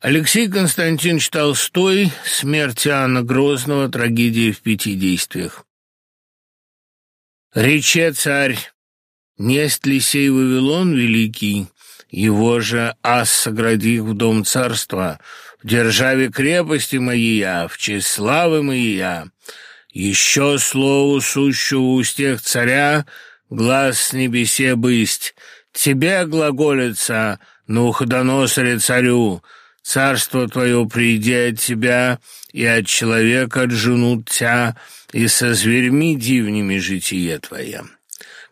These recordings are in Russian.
Алексей Константинович Толстой «Смерть Иоанна Грозного. Трагедия в пяти действиях». Рече царь, несть ли сей Вавилон великий, его же ас соградих в дом царства, в державе крепости моей в честь славы моей Еще слову сущего устех царя, глаз с небесе бысть, тебе глаголится, Нуходоносоре царю, Царство твое приди от тебя, и от человека отженут тебя, и со зверьми дивными житие твое».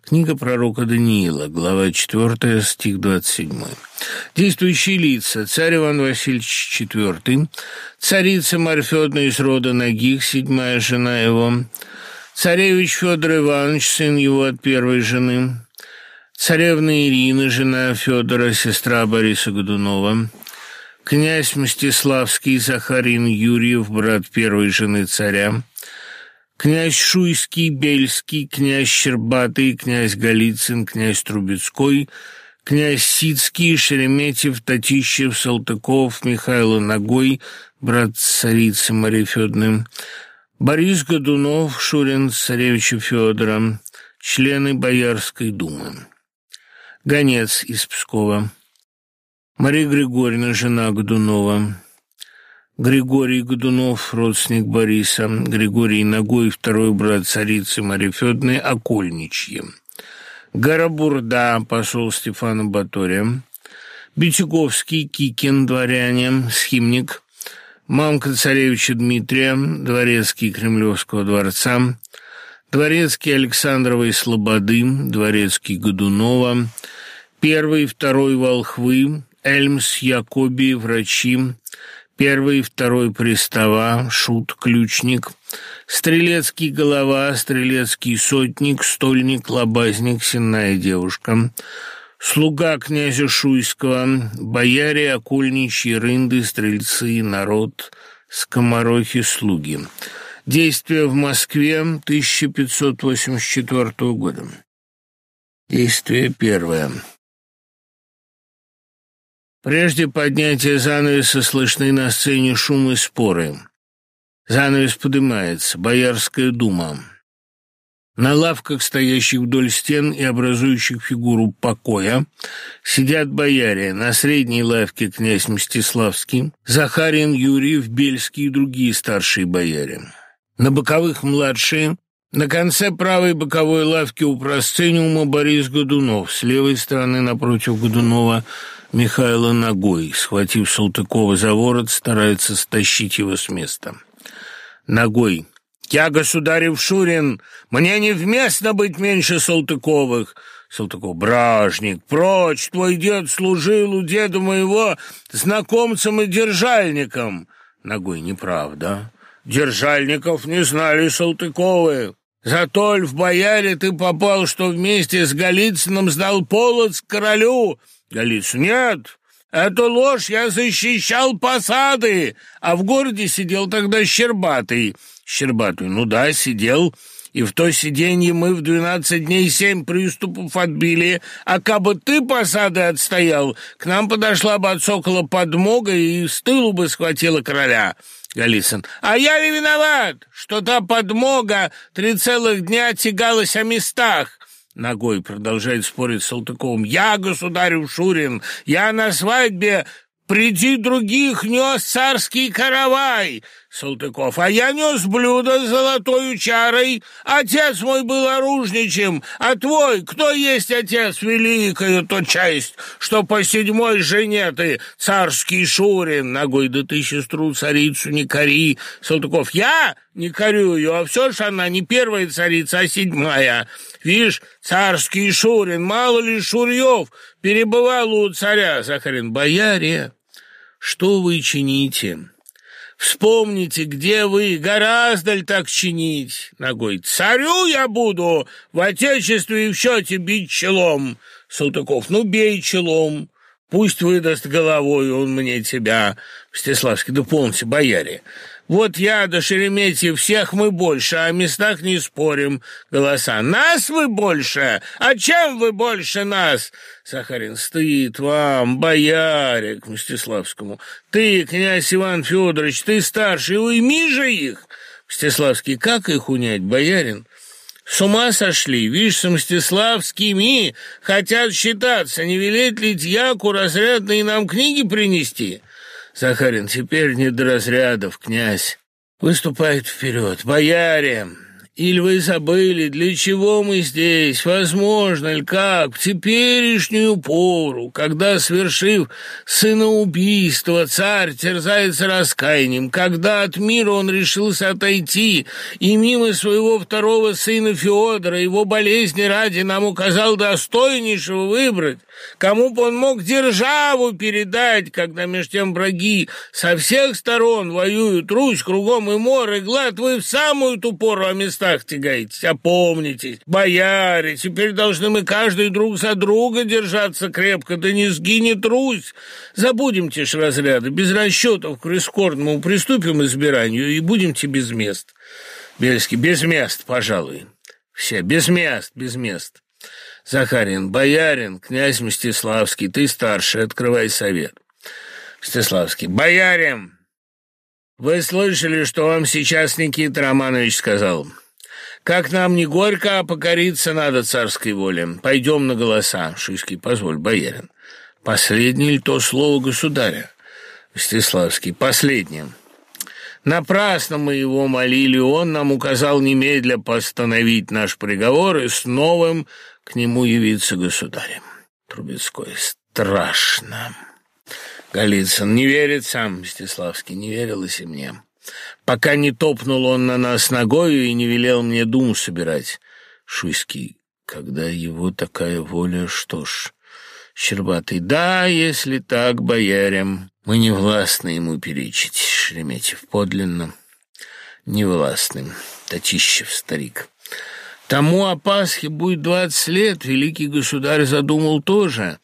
Книга пророка Даниила, глава 4, стих 27. Действующие лица. Царь Иван Васильевич IV, царица Марфедна из рода Нагих, седьмая жена его, царевич Федор Иванович, сын его от первой жены, царевна Ирина, жена Федора, сестра Бориса Годунова, князь Мстиславский Захарин Юрьев, брат первой жены царя, князь Шуйский, Бельский, князь Щербатый, князь Голицын, князь Трубецкой, князь Сицкий, Шереметьев, Татищев, Салтыков, Михаил Ногой, брат царицы Марии Федоровны, Борис Годунов, Шурин царевича Федора, члены Боярской думы. Гонец из Пскова. Мария Григорьевна, жена Годунова. Григорий Годунов, родственник Бориса. Григорий Ногой, второй брат царицы Марии Федоровны, Окольничье. Горобурда, посол Стефана Батория. Битяговский, Кикин, дворяне, схимник. Мамка царевича Дмитрия, дворецкий Кремлевского дворца. Дворецкий Александровой Слободы, дворецкий Годунова. Первый, второй Волхвы, Эльмс, Якоби, врачи, первый, второй пристава, шут, ключник, стрелецкий голова, стрелецкий сотник, стольник, лобазник, сенная девушка, слуга князя Шуйского, бояре, окольничьи, рынды, стрельцы, народ, скоморохи, слуги. Действие в Москве 1584 года. Действие первое. Прежде поднятия занавеса слышны на сцене шум и споры. Занавес поднимается. Боярская дума. На лавках, стоящих вдоль стен и образующих фигуру покоя, сидят бояре. На средней лавке князь Мстиславский, Захарин, Юрьев, Бельский и другие старшие бояре. На боковых младшие, на конце правой боковой лавки у просцениума Борис Годунов, с левой стороны напротив Годунова – Михаила ногой, схватив Салтыкова за ворот, старается стащить его с места. Ногой. «Я, государев Шурин, мне невместно быть меньше Салтыковых!» Салтыков. «Бражник, прочь! Твой дед служил у деда моего знакомцем и держальником!» Ногой. «Неправда. Держальников не знали Салтыковы!» Зато в бояре ты попал, что вместе с Голицыным сдал полоц королю, Голицын, нет, это ложь, я защищал посады, а в городе сидел тогда Щербатый. Щербатый, ну да, сидел, и в то сиденье мы в двенадцать дней семь приступов отбили, а кабы ты посады отстоял, к нам подошла бы от сокола подмога и с тылу бы схватила короля». Голицын. «А я ли виноват, что та подмога три целых дня тягалась о местах? Ногой продолжает спорить с Салтыковым. «Я, государю Шурин, я на свадьбе приди других нес царский каравай!» Салтыков. «А я нес блюдо с золотой чарой. Отец мой был оружничем, а твой, кто есть отец великою, то часть, что по седьмой жене ты, царский Шурин, ногой да ты сестру царицу не кори». Салтыков. «Я не корю ее, а все ж она не первая царица, а седьмая. Видишь, царский Шурин, мало ли Шурьев, перебывал у царя». Захарин. «Бояре, что вы чините?» Вспомните, где вы, гораздо ли так чинить? Ногой. Царю я буду в отечестве и в счете бить челом. Салтыков. Ну, бей челом. Пусть выдаст головой он мне тебя. Мстиславский. Да полностью, бояре. Вот я да Шереметьев, всех мы больше, о местах не спорим. Голоса. Нас вы больше? А чем вы больше нас? Сахарин. Стыд вам, бояре, к Мстиславскому. Ты, князь Иван Федорович, ты старший, уйми же их. Мстиславский. Как их унять, боярин? С ума сошли, видишь, с Мстиславскими хотят считаться, не велеть ли дьяку разрядные нам книги принести? Захарин, теперь не до разрядов, князь. Выступает вперед. Бояре, или вы забыли, для чего мы здесь? Возможно ли как в теперешнюю пору, когда, свершив сыноубийство, царь терзается раскаянием, когда от мира он решился отойти и мимо своего второго сына Феодора, его болезни ради нам указал достойнейшего выбрать, Кому бы он мог державу передать, когда меж тем враги со всех сторон воюют, Русь кругом и море, глад, вы в самую ту пору о местах тягаетесь. Опомнитесь, бояре, теперь должны мы каждый друг за друга держаться крепко, да не сгинет Русь. Забудем ж разряды, без расчетов к рискорному приступим избиранию и будемте без мест. Бельский, без мест, пожалуй. Все, без мест, без мест. Захарин, боярин, князь Мстиславский, ты старший, открывай совет. Мстиславский, боярин, вы слышали, что вам сейчас Никита Романович сказал? Как нам не горько, а покориться надо царской воле. Пойдем на голоса. Шуйский, позволь, боярин. Последнее ли то слово государя? Мстиславский, последнее. Напрасно мы его молили, он нам указал немедля постановить наш приговор и с новым к нему явиться государем. Трубецкой. Страшно. Голицын. Не верит сам Мстиславский, не верилось и мне. Пока не топнул он на нас ногою и не велел мне думу собирать. Шуйский. Когда его такая воля, что ж... Щербатый. Да, если так, боярям, мы не властны ему перечить. Шереметьев. Подлинно. Не властным. Татищев, старик. Тому о Пасхе будет двадцать лет, великий государь задумал тоже.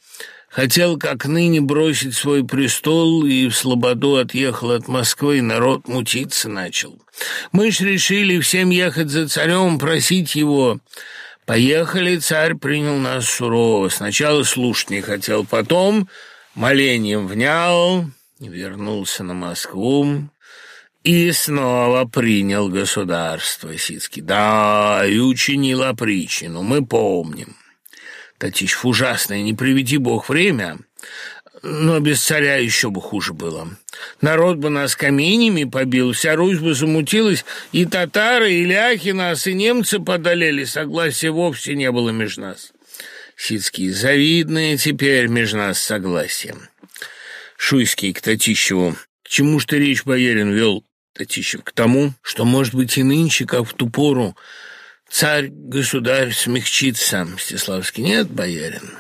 Хотел, как ныне, бросить свой престол и в слободу отъехал от Москвы, народ мутиться начал. Мы ж решили всем ехать за царем, просить его. Поехали, царь принял нас сурово. Сначала слушать не хотел, потом молением внял, вернулся на Москву. И снова принял государство Сицкий. Да, и учинил опричину, мы помним. Татищев, ужасное, не приведи бог время, но без царя еще бы хуже было. Народ бы нас каменями побил, вся Русь бы замутилась, и татары, и ляхи нас, и немцы подолели, согласия вовсе не было между нас. Сицкий, завидное теперь между нас согласие. Шуйский к Татищеву. К чему ж ты речь, боярин, вел? Татищев, к тому, что, может быть, и нынче, как в ту пору, царь-государь смягчится. Мстиславский, нет, боярин.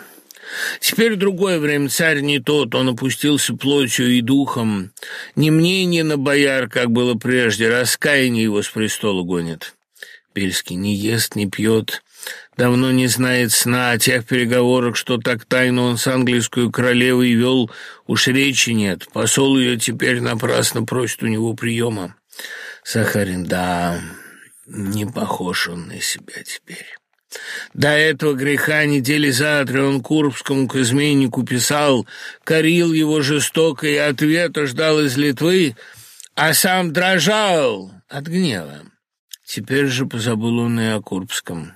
Теперь другое время, царь не тот, он опустился плотью и духом. Ни мнение на бояр, как было прежде, раскаяние его с престола гонит. Бельский не ест, не пьет, давно не знает сна, о тех переговорах, что так тайно он с английскую королевой вел, уж речи нет. Посол ее теперь напрасно просит у него приема. Сахарин, да, не похож он на себя теперь. До этого греха недели за три он Курбскому к изменнику писал, корил его жестоко и ответа ждал из Литвы, а сам дрожал от гнева. Теперь же позабыл он и о Курбском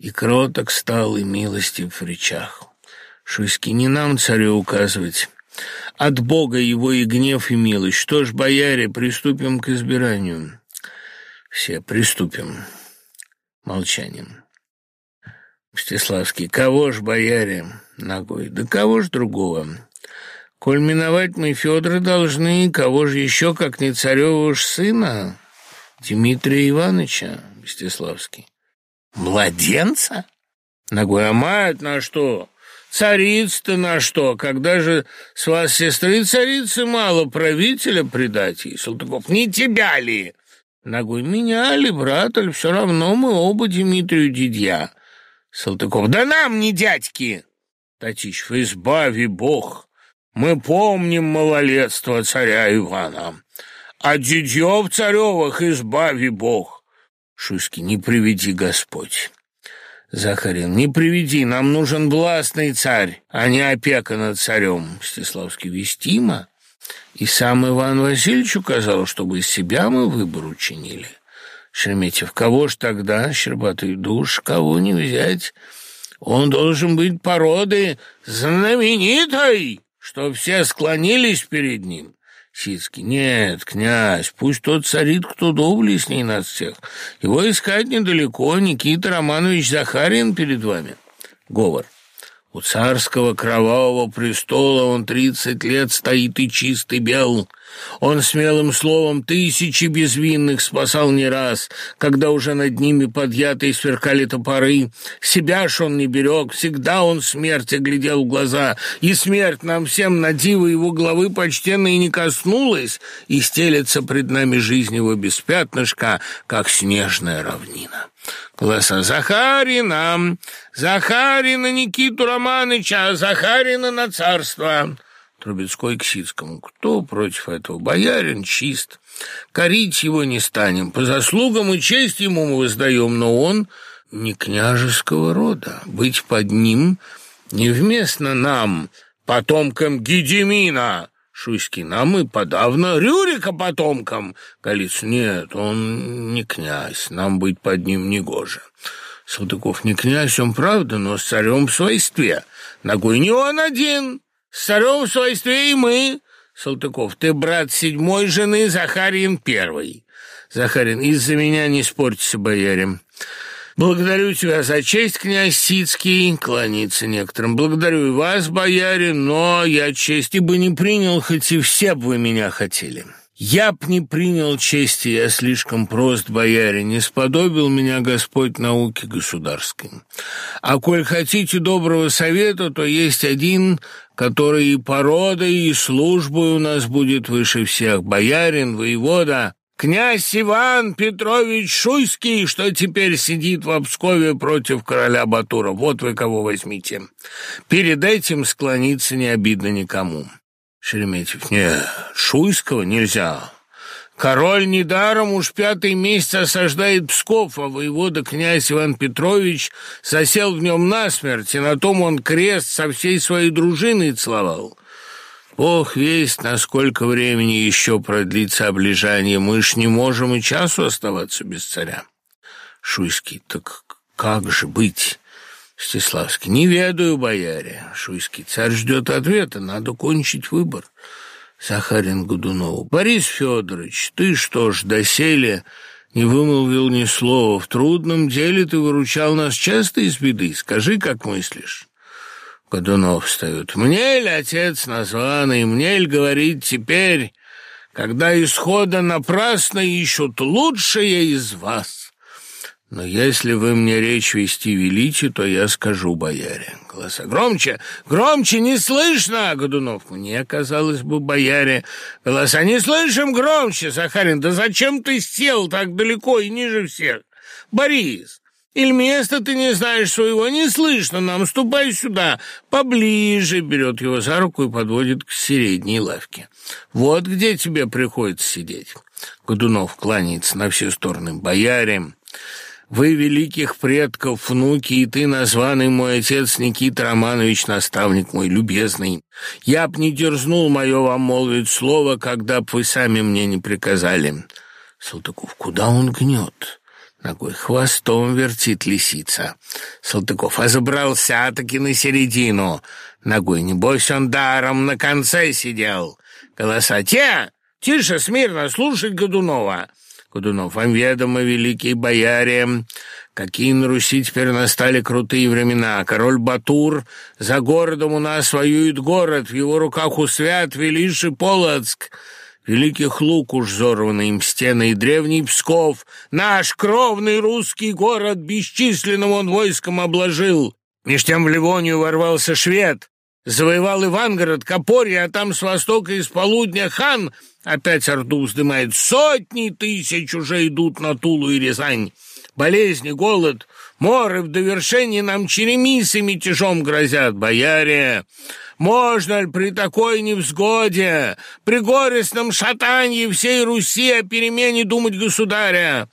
и кроток стал, и милостив в речах. Шуйский не нам, царю, указывать. От Бога его и гнев, и милость. Что ж, бояре, приступим к избиранию. Все приступим. Молчанием. Мстиславский, кого ж, бояре, ногой? Да кого ж другого? Коль миновать мы Федора должны, кого же еще, как не царева ж сына, Дмитрия Ивановича, Мстиславский. Младенца? Ногой, а мать на что? Царица-то на что? Когда же с вас, сестры царицы, мало правителя предать ей? Салтыков, не тебя ли? Ногой, меня ли, брат, или все равно мы оба Дмитрию дядья. Салтыков, да нам не дядьки. Татищев, избави бог. Мы помним малолетство царя Ивана. а дитё царевых избави Бог. Шуйский, не приведи Господь. Захарин, не приведи, нам нужен властный царь, а не опека над царем. Мстиславский, вестимо. И сам Иван Васильевич указал, чтобы из себя мы выбор учинили. Шереметьев, кого ж тогда, щербатый душ, кого не взять? Он должен быть породы знаменитой, что все склонились перед ним. Сицкий. «Нет, князь, пусть тот царит, кто доблестней нас всех. Его искать недалеко, Никита Романович Захарин перед вами». Говор. У царского кровавого престола он тридцать лет стоит и чистый бел. Он смелым словом тысячи безвинных спасал не раз, когда уже над ними подъятые сверкали топоры. Себя ж он не берег, всегда он смерти глядел в глаза, и смерть нам всем на диво его головы почтенной не коснулась, и стелется пред нами жизнь его без пятнышка, как снежная равнина. Голоса Захарина, Захарина Никиту Романыча, Захарина на царство. Трубецкой к Сицкому. Кто против этого? Боярин чист. Корить его не станем. По заслугам и честь ему мы воздаем, но он не княжеского рода. Быть под ним невместно нам, потомкам Гедемина. Шуйский, нам и подавно Рюрика потомкам. Голиц, нет, он не князь, нам быть под ним негоже. Салтыков, не князь, он правда, но с царем в свойстве. Ногой не он один, с царем в свойстве и мы. Салтыков, ты брат седьмой жены, Захарин первый. Захарин, из-за меня не спорьтесь, боярин. Благодарю тебя за честь, князь Сицкий, кланяется некоторым. Благодарю и вас, бояре, но я чести бы не принял, хоть и все бы вы меня хотели. Я б не принял чести, я слишком прост, бояре, не сподобил меня Господь науки государской. А коль хотите доброго совета, то есть один, который и породой, и службой у нас будет выше всех, боярин, воевода, Князь Иван Петрович Шуйский, что теперь сидит в Обскове против короля Батура. Вот вы кого возьмите. Перед этим склониться не обидно никому. Шереметьев. Нет, Шуйского нельзя. Король недаром уж пятый месяц осаждает Псков, а воевода князь Иван Петрович засел в нем насмерть, и на том он крест со всей своей дружиной целовал. Бог весть, насколько времени еще продлится облежание. Мы ж не можем и часу оставаться без царя. Шуйский, так как же быть? Стеславский, не ведаю, бояре. Шуйский, царь ждет ответа, надо кончить выбор. Сахарин Годунову, Борис Федорович, ты что ж, доселе не вымолвил ни слова. В трудном деле ты выручал нас часто из беды. Скажи, как мыслишь. Годунов встает. «Мне ли, отец названный, мне ли говорить теперь, когда исхода напрасно ищут лучшие из вас? Но если вы мне речь вести велите, то я скажу, бояре». Голоса громче, громче, не слышно, Годунов. Мне казалось бы, бояре. Голоса не слышим громче, Сахарин. Да зачем ты сел так далеко и ниже всех? Борис, или места ты не знаешь своего, не слышно нам, ступай сюда, поближе, берет его за руку и подводит к средней лавке. Вот где тебе приходится сидеть. Годунов кланяется на все стороны. Бояре, вы великих предков, внуки, и ты, названный мой отец Никита Романович, наставник мой любезный. Я б не дерзнул мое вам молвить слово, когда б вы сами мне не приказали. Салтыков, куда он гнет? Ногой хвостом вертит лисица. Салтыков, а забрался таки на середину. Ногой, небось, он даром на конце сидел. Голоса, те, тише, смирно, слушать Годунова. Годунов, вам ведомо, великие бояре, какие на Руси теперь настали крутые времена. Король Батур за городом у нас воюет город, в его руках усвят величий Полоцк. Великих лук уж взорваны им стены и древний Псков, наш кровный русский город бесчисленным он войском обложил. Меж тем в Ливонию ворвался швед, завоевал Ивангород, Копорье, а там с востока и с полудня хан опять орду вздымает. Сотни тысяч уже идут на Тулу и Рязань. болезни, голод, моры в довершении нам черемисы мятежом грозят, бояре. Можно ли при такой невзгоде, при горестном шатании всей Руси о перемене думать государя?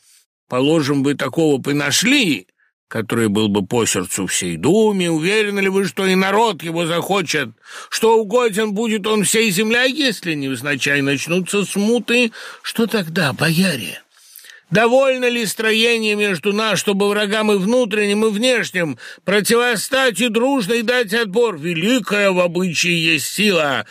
Положим, вы такого бы нашли, который был бы по сердцу всей думе, уверены ли вы, что и народ его захочет, что угоден будет он всей земле, а если невзначай начнутся смуты, что тогда, бояре? Довольно ли строение между нас, чтобы врагам и внутренним, и внешним противостать и дружно и дать отбор? Великая в обычае есть сила,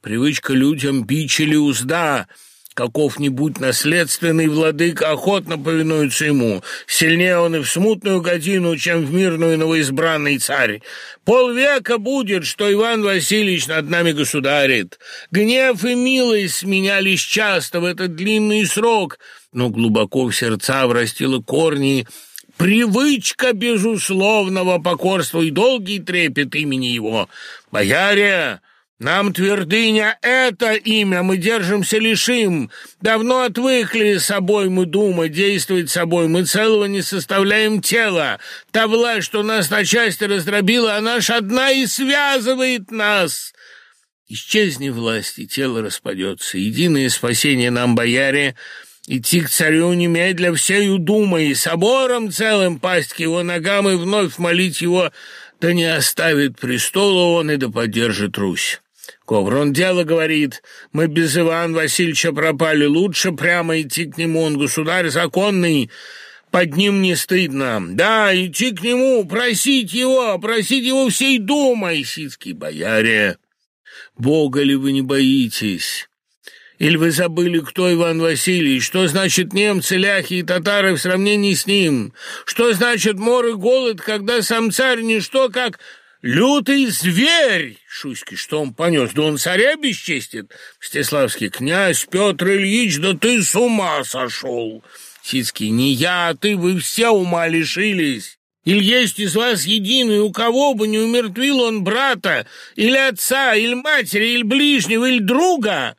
привычка людям бич или узда — Каков-нибудь наследственный владыка охотно повинуется ему. Сильнее он и в смутную годину, чем в мирную новоизбранный царь. Полвека будет, что Иван Васильевич над нами государит. Гнев и милость сменялись часто в этот длинный срок, но глубоко в сердца врастила корни привычка безусловного покорства и долгий трепет имени его. «Бояре!» Нам твердыня — это имя, мы держимся лишь им. Давно отвыкли собой мы думать, действовать собой, мы целого не составляем тела. Та власть, что нас на части раздробила, она ж одна и связывает нас. Исчезни власть, и тело распадется. Единое спасение нам, бояре, идти к царю немедля всею думой, собором целым пасть к его ногам и вновь молить его, да не оставит престола он и да поддержит Русь. Коврон дело говорит, мы без Ивана Васильевича пропали, лучше прямо идти к нему, он государь законный, под ним не стыдно. Да, идти к нему, просить его, просить его всей думой, ситские бояре. Бога ли вы не боитесь? Или вы забыли, кто Иван Васильевич? Что значит немцы, ляхи и татары в сравнении с ним? Что значит мор и голод, когда сам царь ничто, как «Лютый зверь!» Шуйский, что он понес? Да он царя бесчестит. Мстиславский, князь Петр Ильич, да ты с ума сошел. Сицкий, не я, а ты, вы все ума лишились. Или есть из вас единый, у кого бы не умертвил он брата, или отца, или матери, или ближнего, или друга?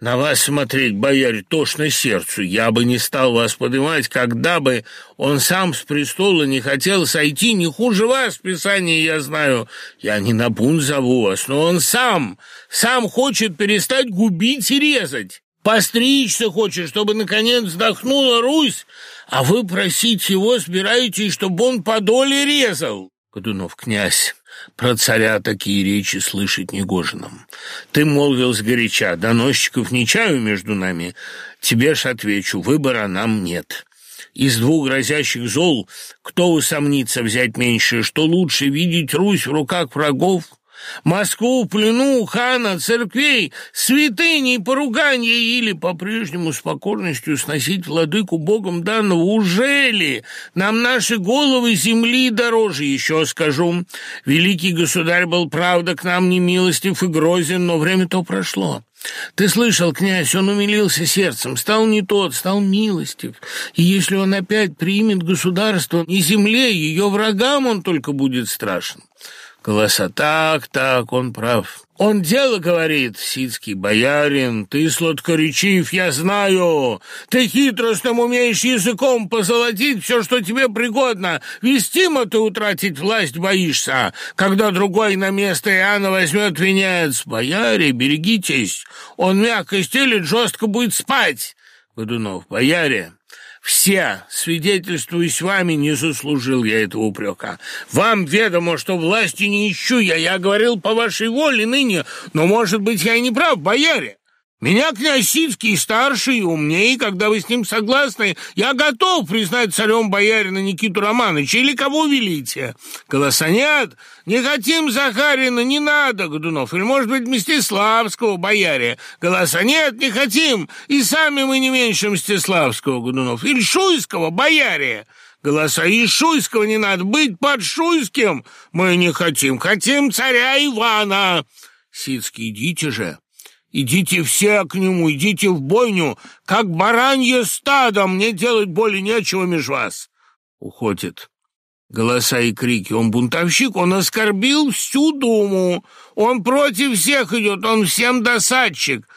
На вас смотреть, бояре, тошно сердцу. Я бы не стал вас поднимать, когда бы он сам с престола не хотел сойти. Не хуже вас, Писание я знаю. Я не на бунт зову вас, но он сам, сам хочет перестать губить и резать. Постричься хочет, чтобы, наконец, вздохнула Русь, а вы просить его, собираетесь, чтобы он подоле резал. Годунов, князь, про царя такие речи слышать негоже нам. Ты молвил сгоряча, доносчиков не чаю между нами. Тебе ж отвечу, выбора нам нет. Из двух грозящих зол кто усомнится взять меньше, что лучше видеть Русь в руках врагов, Москву плену хана, церквей, святыней, поруганья или по-прежнему с покорностью сносить владыку богом данного. Уже ли нам наши головы земли дороже? Еще скажу, великий государь был, правда, к нам не милостив и грозен, но время то прошло. Ты слышал, князь, он умилился сердцем, стал не тот, стал милостив. И если он опять примет государство, и земле, ее врагам он только будет страшен. Голоса так, так, он прав. Он дело говорит, сицкий боярин, ты сладкоречив, я знаю. Ты хитростным умеешь языком позолотить все, что тебе пригодно. Вестимо ты утратить власть боишься, когда другой на место Иоанна возьмет венец. Бояре, берегитесь, он мягко стелит, жестко будет спать. Годунов, бояре, все, свидетельствуюсь вами, не заслужил я этого упрека. Вам ведомо, что власти не ищу я, я говорил по вашей воле ныне, но, может быть, я и не прав, бояре. Меня князь Сицкий старший и умнее, когда вы с ним согласны, я готов признать царем боярина Никиту Романовича или кого велите. Голоса нет, не хотим Захарина, не надо, Годунов, или, может быть, Мстиславского бояре. Голоса нет, не хотим, и сами мы не меньше Мстиславского, Годунов, или Шуйского бояре. Голоса и Шуйского не надо, быть под Шуйским мы не хотим, хотим царя Ивана. Сицкий, идите же. Идите все к нему, идите в бойню, как баранье стадо, мне делать более нечего меж вас. Уходит. Голоса и крики. Он бунтовщик, он оскорбил всю думу. Он против всех идет, он всем досадчик.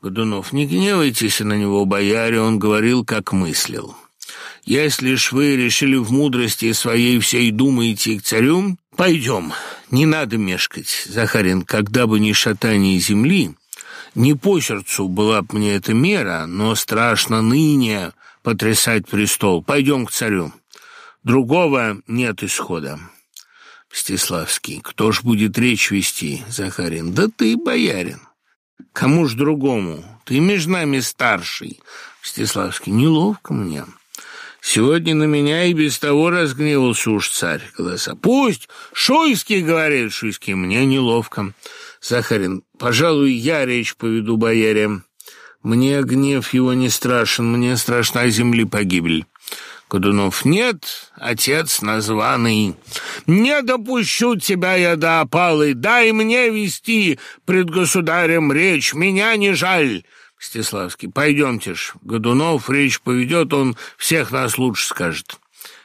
Годунов, не гневайтесь на него, бояре, он говорил, как мыслил. Если ж вы решили в мудрости своей всей думаете к царю, пойдем, не надо мешкать, Захарин, когда бы ни шатание земли, не по сердцу была б мне эта мера, но страшно ныне потрясать престол. Пойдем к царю. Другого нет исхода. Мстиславский. Кто ж будет речь вести, Захарин? Да ты, боярин. Кому ж другому? Ты между нами старший. Мстиславский. Неловко мне. Сегодня на меня и без того разгневался уж царь. Голоса. Пусть Шуйский говорит, Шуйский, мне неловко. Захарин. Пожалуй, я речь поведу бояре. Мне гнев его не страшен, мне страшна земли погибель. Кодунов, нет, отец названный. Не допущу тебя я до опалы, дай мне вести пред государем речь, меня не жаль. Стеславский, пойдемте ж, Годунов речь поведет, он всех нас лучше скажет.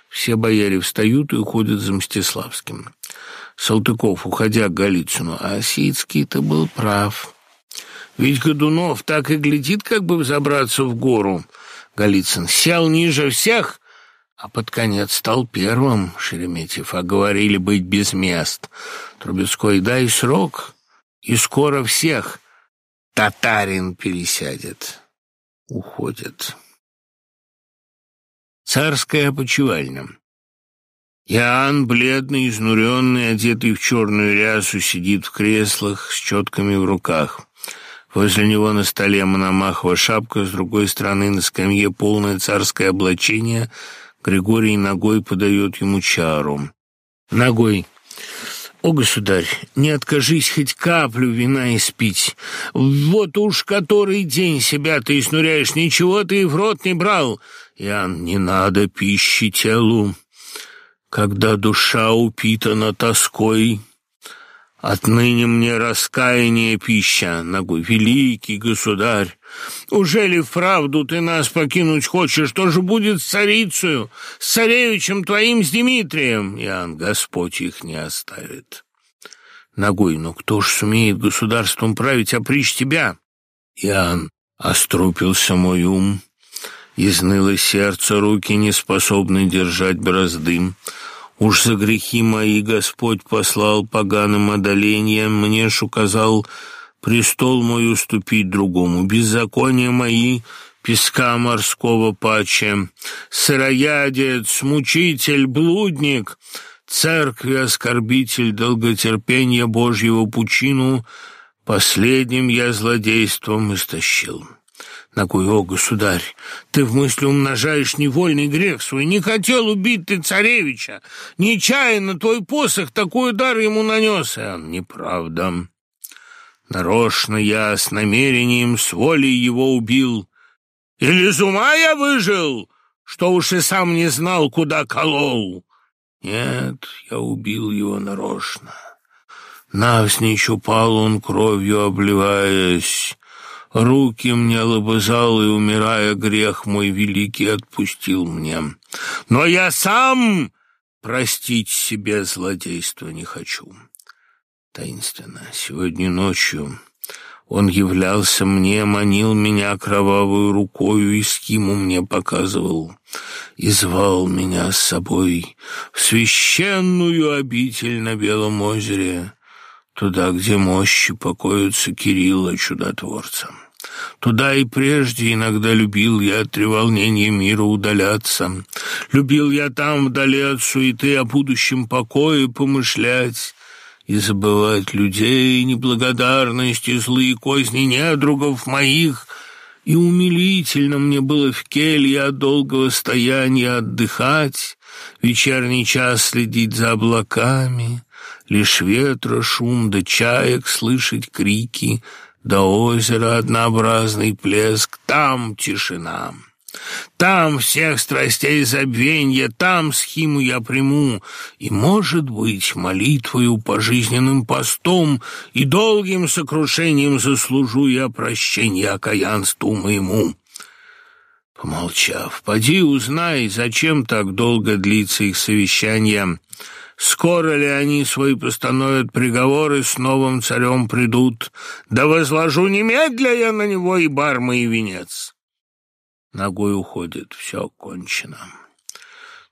Все бояре встают и уходят за Мстиславским. Салтыков, уходя к Голицыну, а Сицкий-то был прав. Ведь Годунов так и глядит, как бы взобраться в гору. Голицын сел ниже всех, а под конец стал первым, Шереметьев, а говорили быть без мест. Трубецкой, дай срок, и скоро всех татарин пересядет. Уходит. Царская опочивальня. Иоанн, бледный, изнуренный, одетый в черную рясу, сидит в креслах с четками в руках. Возле него на столе мономахова шапка, с другой стороны на скамье полное царское облачение. Григорий ногой подает ему чару. Ногой. «О, государь, не откажись хоть каплю вина испить. Вот уж который день себя ты изнуряешь, ничего ты в рот не брал. Иоанн, не надо пищи телу, когда душа упитана тоской». Отныне мне раскаяние пища, ногой великий государь. Уже ли вправду ты нас покинуть хочешь? Что же будет с царицею, с царевичем твоим, с Дмитрием? Иоанн, Господь их не оставит. Ногой, но кто ж сумеет государством править, опричь тебя? Иоанн, острупился мой ум, изныло сердце, руки не способны держать бразды. Уж за грехи мои Господь послал поганым одолением, мне ж указал престол мой уступить другому. Беззакония мои песка морского паче, сыроядец, мучитель, блудник, церкви оскорбитель, долготерпения Божьего пучину, последним я злодейством истощил. Ногой, о, государь, ты в мысли умножаешь невольный грех свой. Не хотел убить ты царевича. Нечаянно твой посох такой удар ему нанес. И он, неправда. Нарочно я с намерением, с волей его убил. Или из ума я выжил, что уж и сам не знал, куда колол. Нет, я убил его нарочно. Навсничь упал он кровью, обливаясь. Руки мне лобызал, и, умирая, грех мой великий отпустил мне. Но я сам простить себе злодейство не хочу. Таинственно, сегодня ночью он являлся мне, манил меня кровавую рукою и скиму мне показывал, и звал меня с собой в священную обитель на Белом озере, туда, где мощи покоятся Кирилла чудотворца. Туда и прежде иногда любил я от треволнения мира удаляться. Любил я там, вдали от суеты, о будущем покое помышлять и забывать людей, неблагодарность и злые козни недругов моих. И умилительно мне было в келье от долгого стояния отдыхать, вечерний час следить за облаками, лишь ветра шум да чаек слышать крики, до озера однообразный плеск, там тишина. Там всех страстей забвенья, там схиму я приму, и, может быть, молитвою, пожизненным постом и долгим сокрушением заслужу я прощения окаянству моему. Помолчав, поди узнай, зачем так долго длится их совещание, Скоро ли они свои постановят приговоры, с новым царем придут? Да возложу немедля я на него и бармы, и венец. Ногой уходит, все кончено.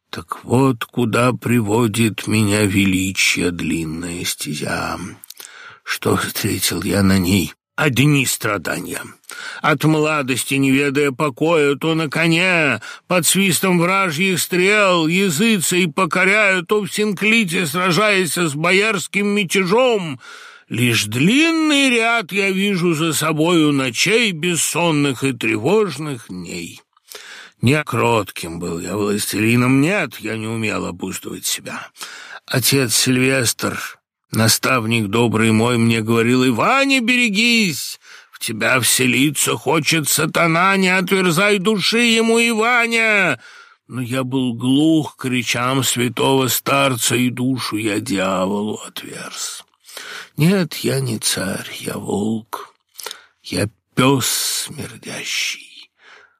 Так вот, куда приводит меня величие длинная стезя. Что встретил я на ней? Одни страдания. От младости, не ведая покоя, то на коне, под свистом вражьих стрел, языца и покоряю, то в синклите, сражаясь с боярским мятежом, Лишь длинный ряд я вижу за собою ночей бессонных и тревожных дней. Не кротким был я властелином, нет, я не умел опустывать себя. Отец Сильвестр, наставник добрый мой, мне говорил, «Иване, берегись!» В тебя вселиться хочет сатана, не отверзай души ему, Иваня!» Но я был глух к речам святого старца, и душу я дьяволу отверз. Нет, я не царь, я волк, я пес смердящий.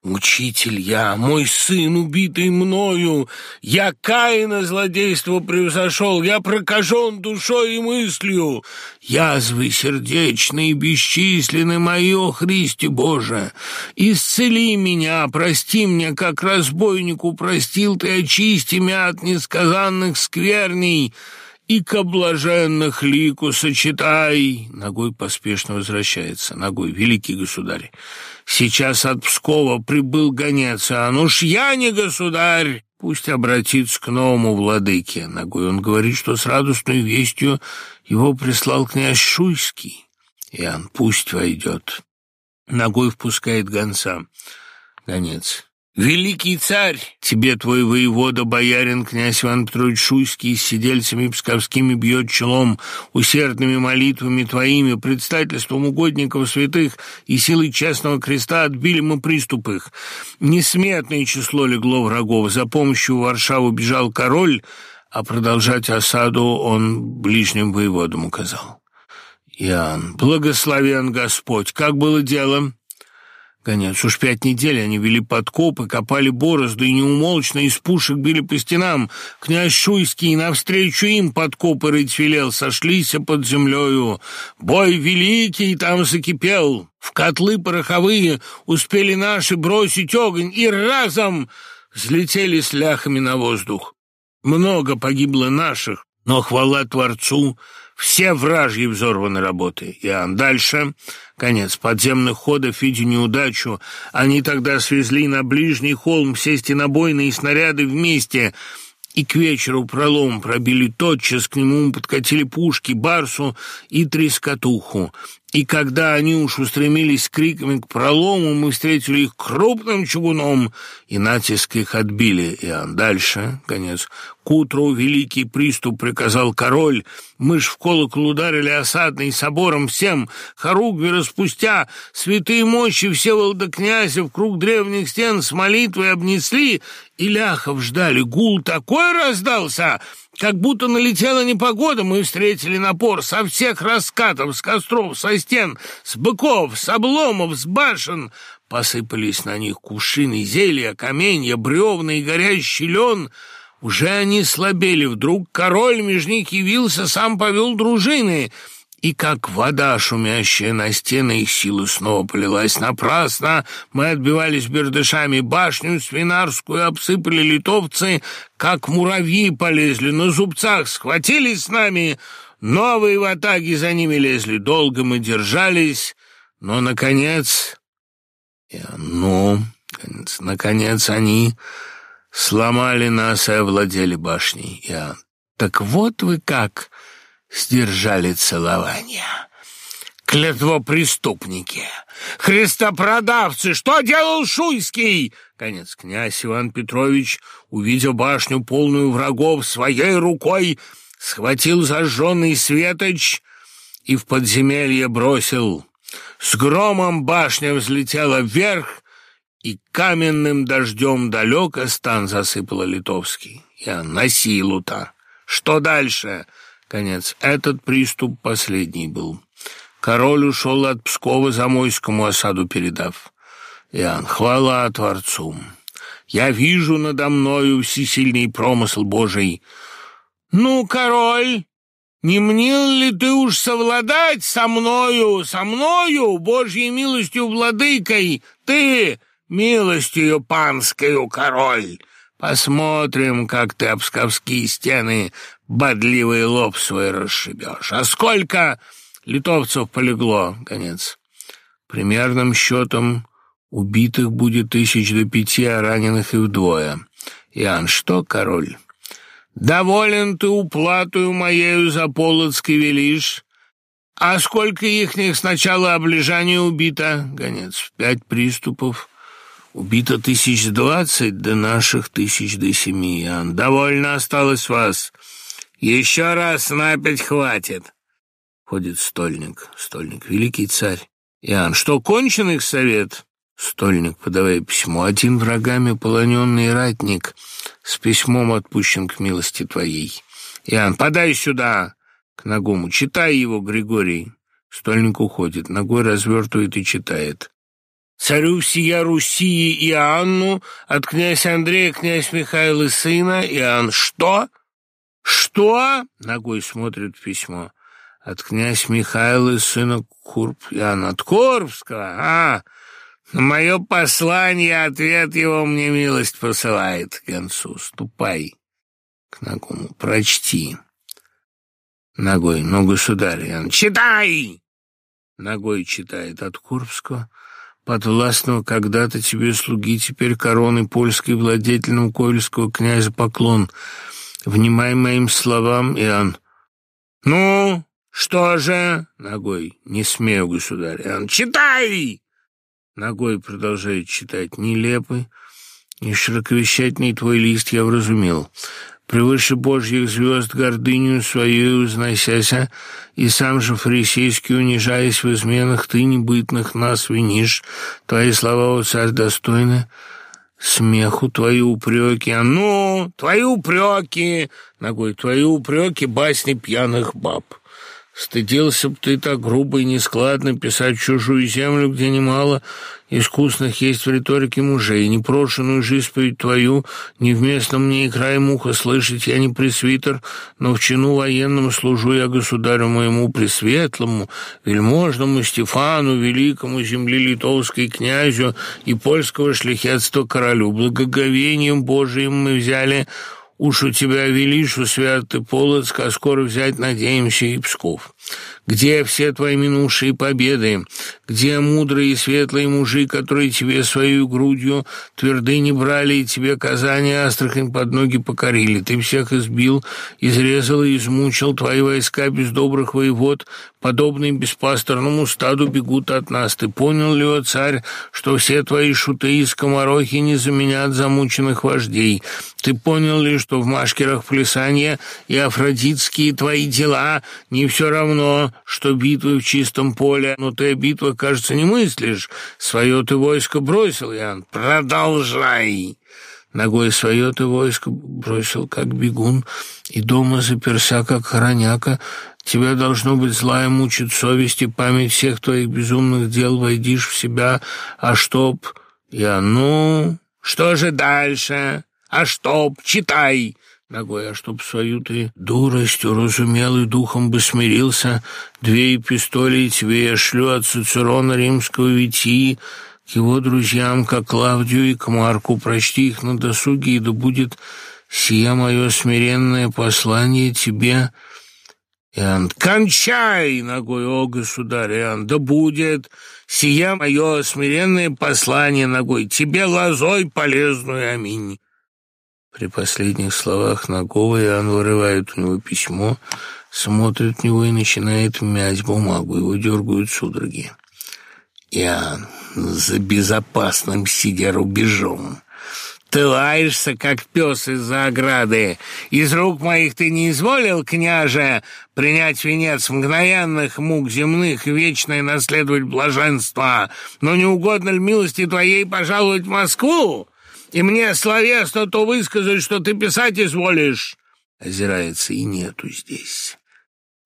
Учитель я, мой сын, убитый мною, я Каина злодейство превзошел, я прокажен душой и мыслью, язвы сердечные бесчисленны мои, о Христе Боже! Исцели меня, прости мне, как разбойнику простил ты, очисти меня от несказанных скверней, и к блаженных лику сочетай. Ногой поспешно возвращается. Ногой, великий государь. Сейчас от Пскова прибыл гонец, а ну ж я не государь. Пусть обратится к новому владыке. Ногой он говорит, что с радостной вестью его прислал князь Шуйский. Иоанн, пусть войдет. Ногой впускает гонца. Гонец. «Великий царь, тебе твой воевода, боярин, князь Иван Петрович Шуйский, с сидельцами псковскими бьет челом, усердными молитвами твоими, предстательством угодников святых и силой честного креста отбили мы приступ их. Несметное число легло врагов, за помощью в Варшаву бежал король, а продолжать осаду он ближним воеводам указал». Иоанн, благословен Господь, как было дело?» Конец. Уж пять недель они вели подкопы, копали борозды и неумолчно из пушек били по стенам. Князь Шуйский навстречу им подкопы рыть велел, сошлись под землею. Бой великий там закипел. В котлы пороховые успели наши бросить огонь и разом взлетели с ляхами на воздух. Много погибло наших, но хвала Творцу — все вражьи взорваны работы. Иоанн. Дальше. Конец. Подземных ходов, видя неудачу, они тогда свезли на ближний холм все стенобойные снаряды вместе — и к вечеру пролом пробили тотчас, к нему подкатили пушки, барсу и трескотуху. И когда они уж устремились криками к пролому, мы встретили их крупным чугуном, и натиск их отбили. И он дальше, конец. К утру великий приступ приказал король, мы ж в колокол ударили осадный собором всем, хоругви распустя, святые мощи все волда князя в круг древних стен с молитвой обнесли, и ляхов ждали. Гул такой раздался, как будто налетела непогода, мы встретили напор со всех раскатов, с костров, со стен, с быков, с обломов, с башен. Посыпались на них кувшины, зелья, каменья, бревна и горящий лен — уже они слабели. Вдруг король меж них явился, сам повел дружины. И как вода, шумящая на стены, их силы снова полилась напрасно. Мы отбивались бердышами башню свинарскую, обсыпали литовцы, как муравьи полезли на зубцах, схватились с нами. Новые ватаги за ними лезли. Долго мы держались, но, наконец... Ну, наконец они Сломали нас и овладели башней, Иоанн. Так вот вы как сдержали целование. Клятво преступники, христопродавцы, что делал Шуйский? Конец. Князь Иван Петрович, увидев башню полную врагов, своей рукой схватил зажженный светоч и в подземелье бросил. С громом башня взлетела вверх, и каменным дождем далеко стан засыпало литовский. Я на силу-то. Что дальше? Конец. Этот приступ последний был. Король ушел от Пскова Замойскому осаду передав. Иоанн, хвала Творцу. Я вижу надо мною всесильный промысл Божий. Ну, король, не мнил ли ты уж совладать со мною, со мною, Божьей милостью владыкой, ты, «Милостью панскою, король!» Посмотрим, как ты об псковские стены бодливый лоб свой расшибешь. А сколько литовцев полегло, конец? Примерным счетом убитых будет тысяч до пяти, а раненых и вдвое. Иоанн, что, король? Доволен ты уплатую моею за Полоцкий велишь? А сколько ихних сначала облежания убито? Гонец, пять приступов. Убито тысяч двадцать, до наших тысяч до семи, Иоанн. Довольно осталось вас. Еще раз на пять хватит. Ходит стольник. Стольник, великий царь. Иоанн, что, кончен их совет? Стольник, подавая письмо. Один врагами полоненный ратник с письмом отпущен к милости твоей. Иоанн, подай сюда, к Ногому. Читай его, Григорий. Стольник уходит, ногой развертывает и читает. Царю всея Руси Иоанну от князя Андрея князь Михаил и сына Иоанн. Что? Что? Ногой смотрит письмо. От князь Михаила сына Иоанн. От Курбского? А, на мое послание ответ его мне милость посылает к концу. Ступай к Нагому, прочти. Ногой, но государь, Иоанн, читай! Ногой читает от Курбского, подвластного когда-то тебе слуги, теперь короны польской владетельного койльского князя поклон. Внимай моим словам, Иоанн. Ну, что же? Ногой, не смею, государь, Иоанн, читай! Ногой продолжает читать. Нелепый и широковещательный твой лист я вразумел. Превыше божьих звезд гордыню свою возносяся, и сам же фарисейский, унижаясь в изменах, ты небытных нас винишь. Твои слова, о царь, достойны смеху, твои упреки. А ну, твои упреки, ногой, твои упреки, басни пьяных баб. Стыдился б ты так грубо и нескладно писать чужую землю, где немало искусных есть в риторике мужей. Непрошенную же исповедь твою, невместно мне и край муха слышать, я не пресвитер, но в чину военному служу я государю моему пресветлому, вельможному Стефану, великому земли литовской князю и польского шляхетства королю. Благоговением Божиим мы взяли Уж у тебя велишь, у святый Полоцк, а скоро взять надеемся и Псков. Где все твои минувшие победы? Где мудрые и светлые мужи, которые тебе свою грудью твердыни брали и тебе Казань и Астрахань под ноги покорили? Ты всех избил, изрезал и измучил, твои войска без добрых воевод, подобные беспасторному стаду, бегут от нас. Ты понял ли, о царь, что все твои шуты и скоморохи не заменят замученных вождей? Ты понял ли, что в машкерах плясания и афродитские твои дела не все равно, что битвы в чистом поле, но ты о битвах, кажется, не мыслишь. Свое ты войско бросил, Ян. Продолжай. Ногой свое ты войско бросил, как бегун, и дома заперся, как хороняка. Тебя, должно быть, злая мучит совесть и память всех твоих безумных дел, войдишь в себя, а чтоб... Я, ну, что же дальше? А чтоб, читай!» Ногой, а чтоб свою ты дуростью разумел и духом бы смирился, две пистоли тебе я шлю от Цицерона римского Витии к его друзьям, как Клавдию и к Марку, прочти их на досуге, и да будет сия мое смиренное послание тебе». Иоанн, кончай ногой, о государь, Иоанн, да будет сия мое смиренное послание ногой, тебе лозой полезную, аминь. При последних словах Нагова Иоанн вырывает у него письмо, смотрит в него и начинает мять бумагу. Его дергают судороги. Иоанн, за безопасным сидя рубежом. Ты лаешься, как пес из-за ограды. Из рук моих ты не изволил, княже, принять венец мгновенных мук земных и вечное наследовать блаженство. Но не угодно ли милости твоей пожаловать в Москву? И мне словесно то высказать, что ты писать изволишь. Озирается, и нету здесь.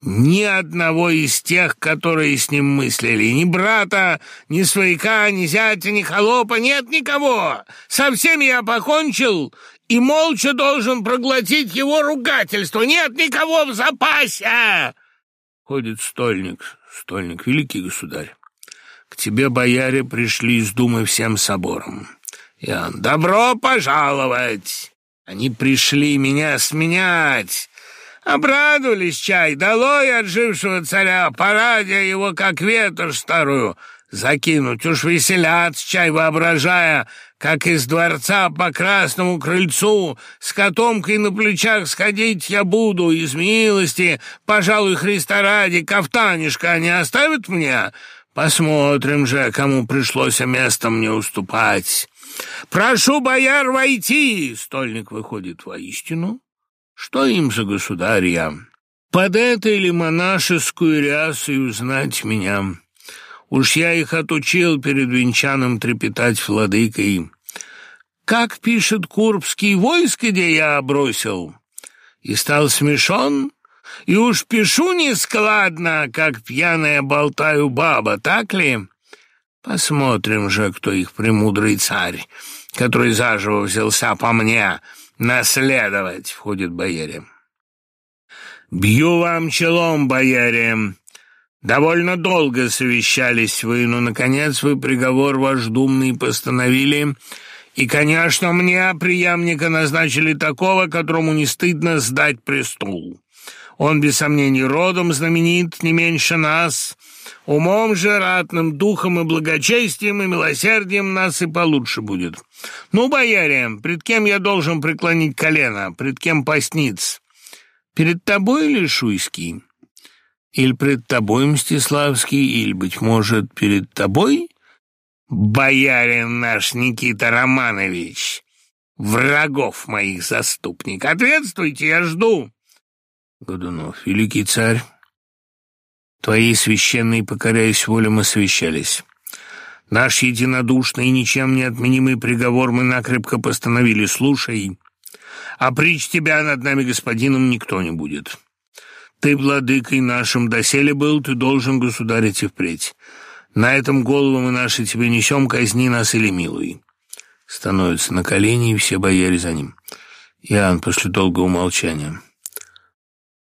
Ни одного из тех, которые с ним мыслили. Ни брата, ни свояка, ни зятя, ни холопа. Нет никого. Со всеми я покончил и молча должен проглотить его ругательство. Нет никого в запасе. Ходит стольник. Стольник, великий государь. К тебе, бояре, пришли из думы всем собором. Иоанн. «Добро пожаловать!» Они пришли меня сменять. Обрадовались чай, долой отжившего царя, порадя его, как ветошь старую, закинуть. Уж веселятся чай, воображая, как из дворца по красному крыльцу с котомкой на плечах сходить я буду из милости, пожалуй, Христа ради, кафтанишка не оставят мне? Посмотрим же, кому пришлось место мне уступать. Прошу бояр войти!» Стольник выходит воистину. Что им за государя? Под этой ли монашескую рясой узнать меня? Уж я их отучил перед венчаном трепетать владыкой. Как пишет Курбский, войско, где я бросил, и стал смешон, и уж пишу нескладно, как пьяная болтаю баба, так ли? Посмотрим же, кто их премудрый царь, который заживо взялся по мне наследовать, входит бояре. Бью вам челом, бояре. Довольно долго совещались вы, но, наконец, вы приговор ваш думный постановили, и, конечно, мне, преемника, назначили такого, которому не стыдно сдать престол. Он, без сомнений, родом знаменит не меньше нас, умом же, ратным духом и благочестием и милосердием нас и получше будет. Ну, бояре, пред кем я должен преклонить колено, пред кем постниц? Перед тобой ли, Шуйский? Или пред тобой, Мстиславский, или, быть может, перед тобой, боярин наш Никита Романович, врагов моих заступник? Ответствуйте, я жду. Годунов, великий царь, твои священные, покоряясь волям, освящались. Наш единодушный и ничем не отменимый приговор мы накрепко постановили. Слушай, а прич тебя над нами, господином, никто не будет. Ты, владыкой нашим, доселе был, ты должен государить и впредь. На этом голову мы наши тебе несем, казни нас или милуй. Становится на колени, и все бояре за ним. Иоанн после долгого молчания.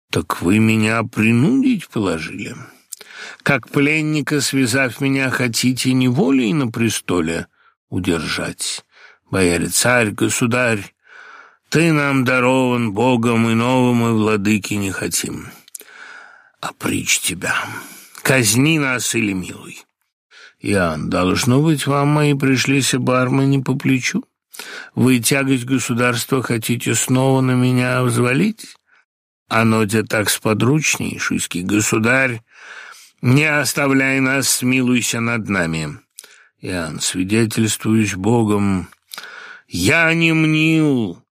«Так вы меня принудить положили? Как пленника, связав меня, хотите неволей на престоле удержать? Бояре царь, государь, ты нам дарован Богом, и новым и владыки не хотим. Прич тебя, казни нас или милуй. Иоанн, должно быть, вам мои пришлися бармы не по плечу? Вы тягость государства хотите снова на меня взвалить? Оно тебе так сподручней, шуйский государь, не оставляй нас, смилуйся над нами. Иоанн, свидетельствуюсь Богом, я не мнил,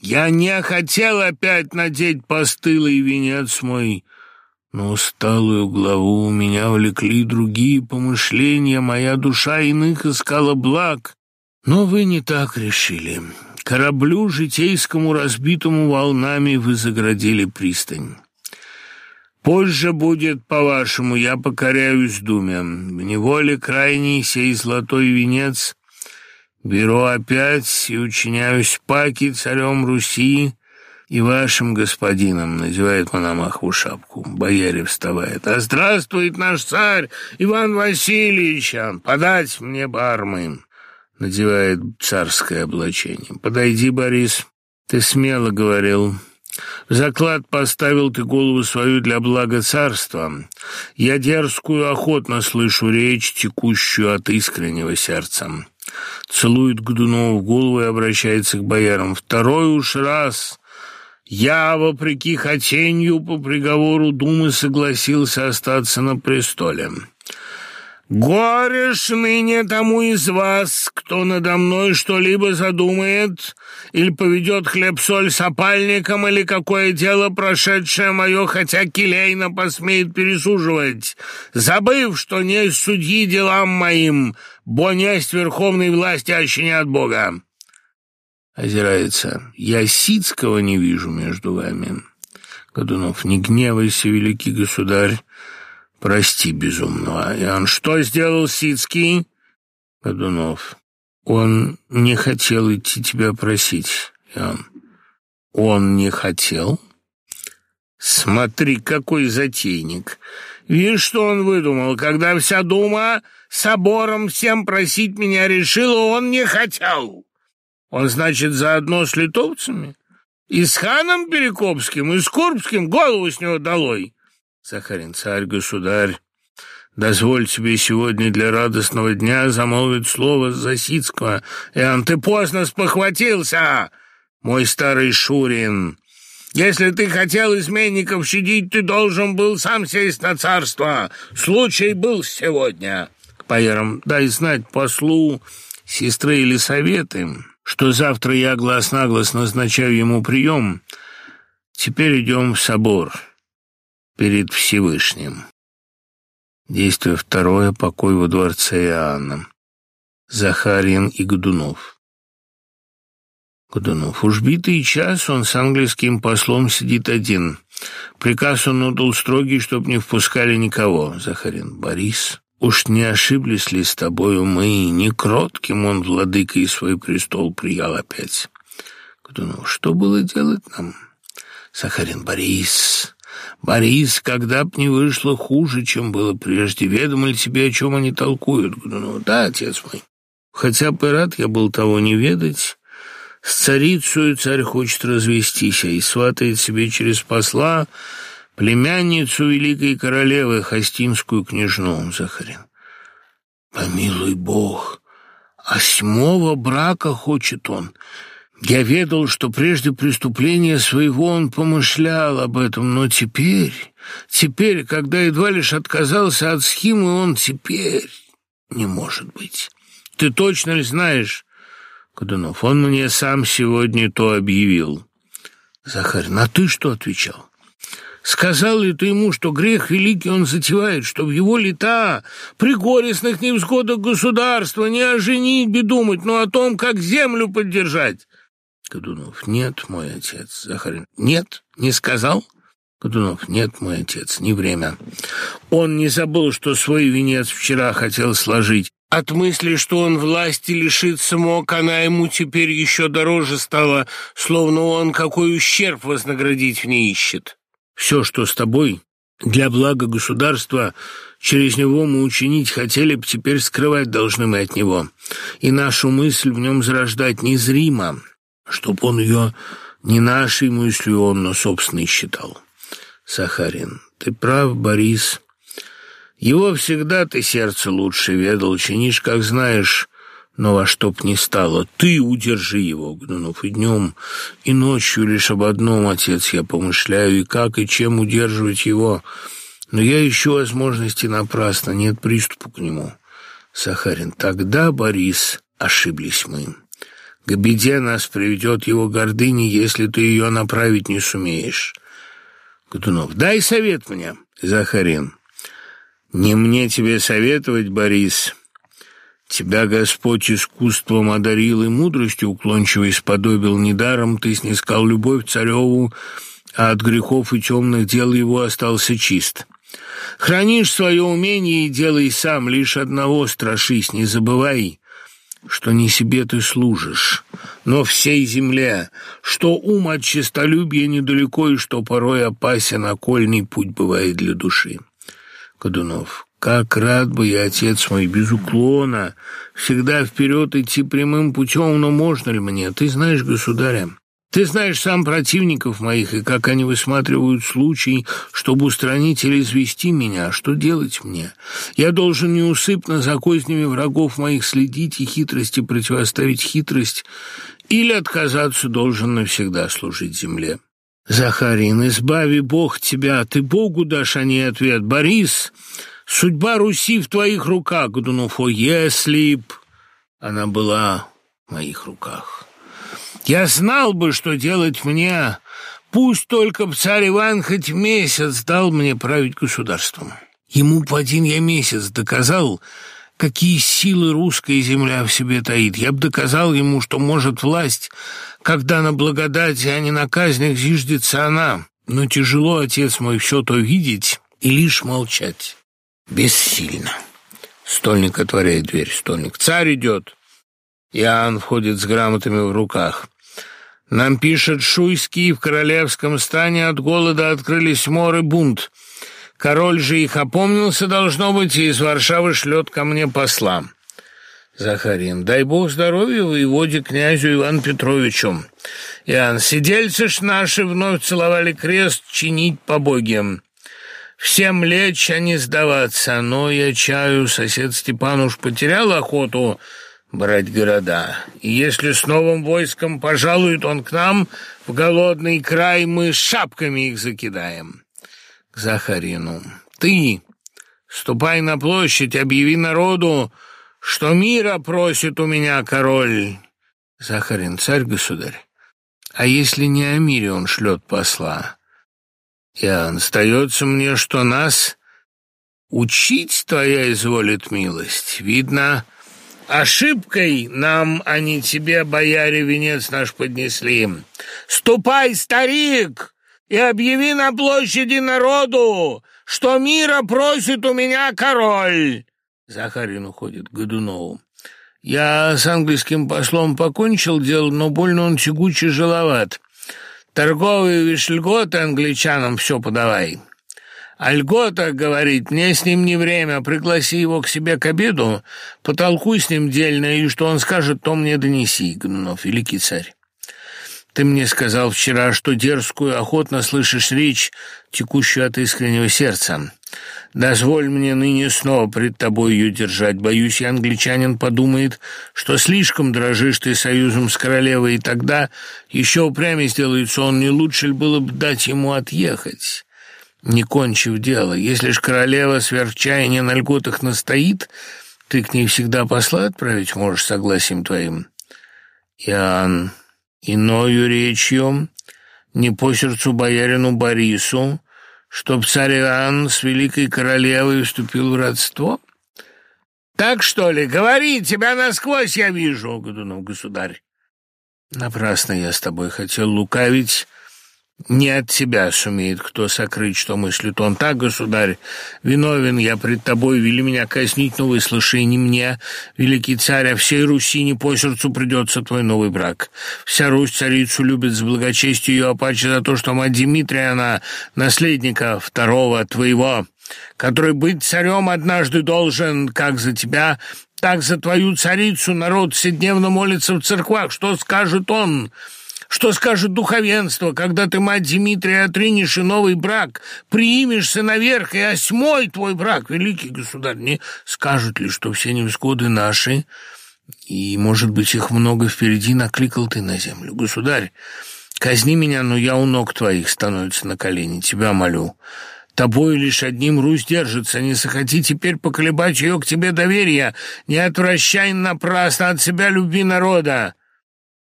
я не хотел опять надеть постылый венец мой, но усталую главу у меня влекли другие помышления, моя душа иных искала благ. Но вы не так решили. Кораблю житейскому, разбитому волнами, вы заградили пристань. Позже будет, по-вашему, я покоряюсь думе. В неволе крайний сей золотой венец Беру опять и учиняюсь паки царем Руси и вашим господином, надевает Мономахову шапку. Бояре вставает. А здравствует наш царь Иван Васильевич! Подать мне бармы. Надевает царское облачение. Подойди, Борис. Ты смело говорил. Заклад поставил ты голову свою для блага царства. Я дерзкую охотно слышу речь, текущую от искреннего сердца целует Годунова в голову и обращается к боярам. «Второй уж раз я, вопреки хотению, по приговору Думы согласился остаться на престоле». Гореш ныне тому из вас, кто надо мной что-либо задумает или поведет хлеб-соль с опальником или какое дело, прошедшее мое, хотя келейно посмеет пересуживать, забыв, что не судьи делам моим, бо несть верховной власти, аще не от Бога. Озирается. Я Сицкого не вижу между вами. Годунов, не гневайся, великий государь, Прости безумного. Иоанн, что сделал Сицкий? Годунов. Он не хотел идти тебя просить, Иоанн. Он не хотел? Смотри, какой затейник. Видишь, что он выдумал? Когда вся дума собором всем просить меня решила, он не хотел. Он, значит, заодно с литовцами? И с ханом Перекопским, и с Курбским голову с него долой. Захарин, царь-государь, дозволь тебе сегодня для радостного дня замолвить слово Засицкого. Иоанн, ты поздно спохватился, мой старый Шурин. Если ты хотел изменников щадить, ты должен был сам сесть на царство. Случай был сегодня. К поярам дай знать послу, сестры или советы, что завтра я глаз на глаз назначаю ему прием. Теперь идем в собор перед Всевышним. Действие второе. Покой во дворце Иоанна. Захарин и Годунов. Годунов. Уж битый час он с английским послом сидит один. Приказ он отдал строгий, чтоб не впускали никого. Захарин. Борис, уж не ошиблись ли с тобою мы? Не кротким он владыкой свой престол приял опять. Годунов. Что было делать нам? Захарин. Борис, Борис, когда б не вышло хуже, чем было прежде, ведомо ли тебе, о чем они толкуют? Годунов. Да, отец мой. Хотя бы рад я был того не ведать, с царицей царь хочет развестись, а и сватает себе через посла племянницу великой королевы, Хастинскую княжну Захарин. Помилуй бог, осьмого брака хочет он. Я ведал, что прежде преступления своего он помышлял об этом, но теперь, теперь, когда едва лишь отказался от схимы, он теперь не может быть. Ты точно ли знаешь, Кадунов, он мне сам сегодня то объявил. Захарин, а ты что отвечал? Сказал ли ты ему, что грех великий он затевает, что в его лета при горестных невзгодах государства не о женитьбе думать, но о том, как землю поддержать? Кадунов, нет, мой отец. Захарин, нет, не сказал? Кадунов, нет, мой отец, не время. Он не забыл, что свой венец вчера хотел сложить. От мысли, что он власти лишиться мог, она ему теперь еще дороже стала, словно он какой ущерб вознаградить в ней ищет. Все, что с тобой, для блага государства, через него мы учинить хотели б, теперь скрывать должны мы от него, и нашу мысль в нем зарождать незримо, чтоб он ее не нашей мыслью он, но собственной считал. Сахарин, ты прав, Борис, его всегда ты сердце лучше ведал, чинишь, как знаешь, но во что б ни стало, ты удержи его, Гнунов, и днем, и ночью лишь об одном, отец, я помышляю, и как, и чем удерживать его. Но я ищу возможности напрасно, нет приступа к нему. Сахарин, тогда, Борис, ошиблись мы. К беде нас приведет его гордыня, если ты ее направить не сумеешь. Годунов, дай совет мне, Захарин. Не мне тебе советовать, Борис. Тебя Господь искусством одарил и мудростью уклончиво исподобил. Недаром ты снискал любовь цареву, а от грехов и темных дел его остался чист. Хранишь свое умение и делай сам, лишь одного страшись, не забывай, что не себе ты служишь, но всей земле, что ум от честолюбия недалеко и что порой опасен окольный путь бывает для души. Кадунов. Как рад бы я, отец мой, без уклона, всегда вперед идти прямым путем, но можно ли мне? Ты знаешь, государя, ты знаешь сам противников моих, и как они высматривают случай, чтобы устранить или извести меня. Что делать мне? Я должен неусыпно за кознями врагов моих следить и хитрости противоставить хитрость, или отказаться должен навсегда служить земле. Захарин, избави Бог тебя, ты Богу дашь, а не ответ. Борис, судьба Руси в твоих руках, Годунов, о, если б она была в моих руках. Я знал бы, что делать мне, пусть только б царь Иван хоть месяц дал мне править государством. Ему по один я месяц доказал, какие силы русская земля в себе таит. Я бы доказал ему, что может власть когда на благодати, а не на казнях зиждется она. Но тяжело, отец мой, все то видеть и лишь молчать. Бессильно. Стольник отворяет дверь. Стольник. Царь идет. Иоанн входит с грамотами в руках. Нам пишет Шуйский, в королевском стане от голода открылись мор и бунт. Король же их опомнился, должно быть, и из Варшавы шлет ко мне посла. Захарин. Дай бог здоровья воеводе князю Ивану Петровичу. Иоанн. Сидельцы ж наши вновь целовали крест чинить по боге. Всем лечь, а не сдаваться. Но я чаю, сосед Степан уж потерял охоту брать города. И если с новым войском пожалует он к нам, в голодный край мы шапками их закидаем. К Захарину. Ты ступай на площадь, объяви народу, что мира просит у меня король. Захарин, царь-государь. А если не о мире он шлет посла? Иоанн, остается мне, что нас учить твоя изволит милость. Видно, ошибкой нам, не тебе, бояре, венец наш поднесли. Ступай, старик, и объяви на площади народу, что мира просит у меня король. Захарин уходит к Годунову. Я с английским послом покончил дело, но больно он тягучий жиловат. Торговые вишь льготы англичанам все подавай. А льгота, говорит, мне с ним не время, пригласи его к себе к обеду, потолкуй с ним дельно, и что он скажет, то мне донеси, Гнунов, великий царь. Ты мне сказал вчера, что дерзкую, охотно слышишь речь, текущую от искреннего сердца. Дозволь мне ныне снова пред тобой ее держать. Боюсь, и англичанин подумает, что слишком дрожишь ты союзом с королевой, и тогда еще упрямее сделается он. Не лучше ли было бы дать ему отъехать, не кончив дело? Если ж королева сверхчаяния на льготах настоит, ты к ней всегда посла отправить можешь согласием твоим. Иоанн, иною речью, не по сердцу боярину Борису, чтоб царь Иоанн с великой королевой вступил в родство? Так что ли? Говори, тебя насквозь я вижу, Годунов государь. Напрасно я с тобой хотел лукавить, не от тебя сумеет кто сокрыть, что мыслит он. Так, государь, виновен я пред тобой, вели меня казнить, но выслушай не мне, великий царь, а всей Руси не по сердцу придется твой новый брак. Вся Русь царицу любит с благочестью ее, а за то, что мать Дмитрия, она наследника второго твоего, который быть царем однажды должен, как за тебя, так за твою царицу народ вседневно молится в церквах. Что скажет он?» Что скажет духовенство, когда ты, мать Дмитрия, отринешь и новый брак, приимешься наверх, и осьмой твой брак, великий государь, не скажут ли, что все невзгоды наши, и, может быть, их много впереди, накликал ты на землю. Государь, казни меня, но я у ног твоих становится на колени, тебя молю. Тобой лишь одним Русь держится, не захоти теперь поколебать ее к тебе доверия, не отвращай напрасно от себя любви народа.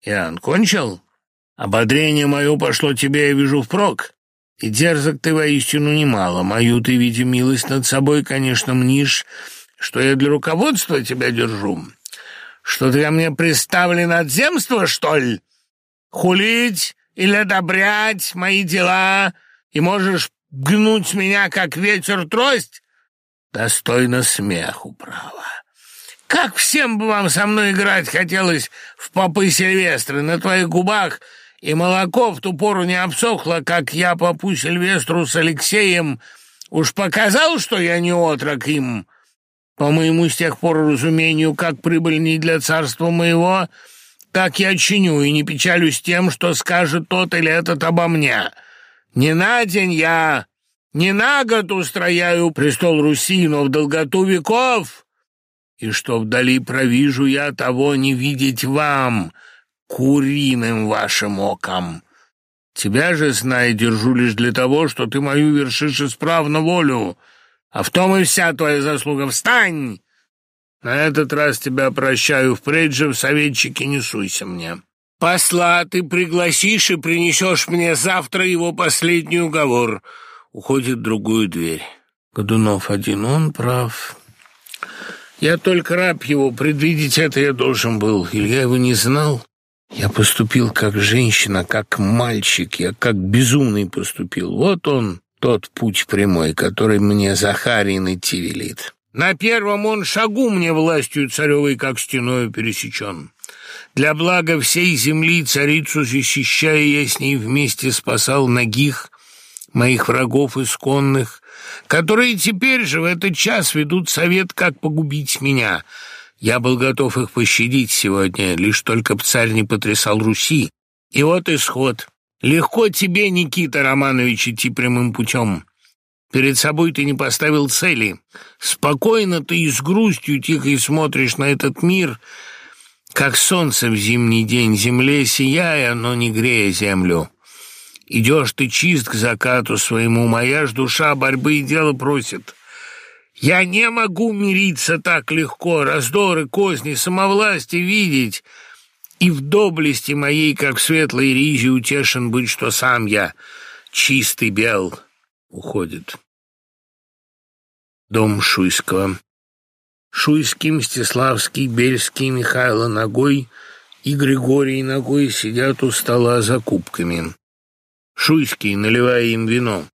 Иоанн кончил? Ободрение мое пошло тебе, я вижу, впрок. И дерзок ты воистину немало. Мою ты, видя милость над собой, конечно, мнишь, что я для руководства тебя держу. Что ты ко мне приставлен от земства, что ли? Хулить или одобрять мои дела, и можешь гнуть меня, как ветер, трость? Достойно смеху, право. Как всем бы вам со мной играть хотелось в попы Сильвестры на твоих губах — и молоко в ту пору не обсохло, как я попу Сильвестру с Алексеем уж показал, что я не отрок им. По моему с тех пор разумению, как прибыль не для царства моего, так я чиню и не печалюсь тем, что скажет тот или этот обо мне. Не на день я, не на год устрояю престол Руси, но в долготу веков, и что вдали провижу я, того не видеть вам» куриным вашим оком. Тебя же, знай, держу лишь для того, что ты мою вершишь исправно волю, а в том и вся твоя заслуга. Встань! На этот раз тебя прощаю, впредь же в советчики не суйся мне. Посла ты пригласишь и принесешь мне завтра его последний уговор. Уходит другую дверь. Годунов один, он прав. Я только раб его, предвидеть это я должен был. Илья его не знал. Я поступил как женщина, как мальчик, я как безумный поступил. Вот он, тот путь прямой, который мне Захарин идти велит. На первом он шагу мне властью царевой, как стеною пересечен. Для блага всей земли царицу защищая, я с ней вместе спасал ногих, моих врагов исконных, которые теперь же в этот час ведут совет, как погубить меня — Я был готов их пощадить сегодня, лишь только б царь не потрясал Руси. И вот исход. Легко тебе, Никита Романович, идти прямым путем. Перед собой ты не поставил цели. Спокойно ты и с грустью тихо смотришь на этот мир, как солнце в зимний день, земле сияя, но не грея землю. Идешь ты чист к закату своему, моя ж душа борьбы и дела просит. Я не могу мириться так легко, раздоры, козни, самовластие видеть, и в доблести моей, как в светлой ризе, утешен быть, что сам я чистый бел уходит. Дом Шуйского. Шуйский, Мстиславский, Бельский, Михайло Ногой и Григорий Ногой сидят у стола за кубками. Шуйский, наливая им вино.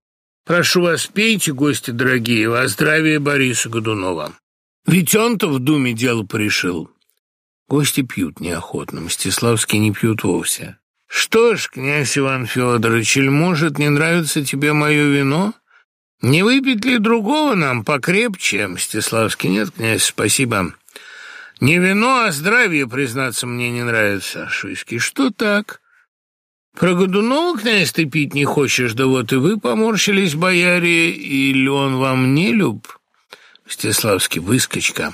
«Прошу вас, пейте, гости дорогие, во здравие Бориса Годунова. Ведь он-то в думе дело порешил». Гости пьют неохотно, Мстиславский не пьют вовсе. «Что ж, князь Иван Федорович, или, может, не нравится тебе мое вино? Не выпить ли другого нам покрепче?» Мстиславский, «Нет, князь, спасибо». «Не вино, а здравие, признаться, мне не нравится». Шуйский, «Что так?» «Про Годунова, князь, ты пить не хочешь, да вот и вы поморщились, бояре, или он вам не люб?» Мстиславский, «Выскочка».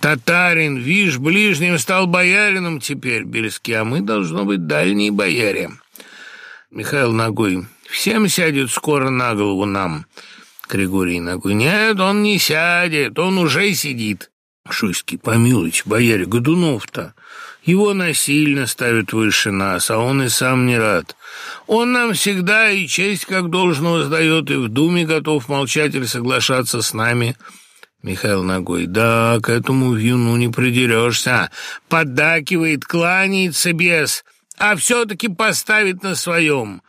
Татарин, вишь, ближним стал боярином теперь, Бельский, а мы, должно быть, дальние бояре. Михаил ногой. Всем сядет скоро на голову нам. Григорий ногой. Нет, он не сядет, он уже сидит. Шуйский. Помилуйте, бояре, Годунов-то. Его насильно ставят выше нас, а он и сам не рад. Он нам всегда и честь как должно воздает, и в думе готов молчать или соглашаться с нами». Михаил ногой. «Да, к этому вьюну не придерешься. Поддакивает, кланяется без, а все-таки поставит на своем».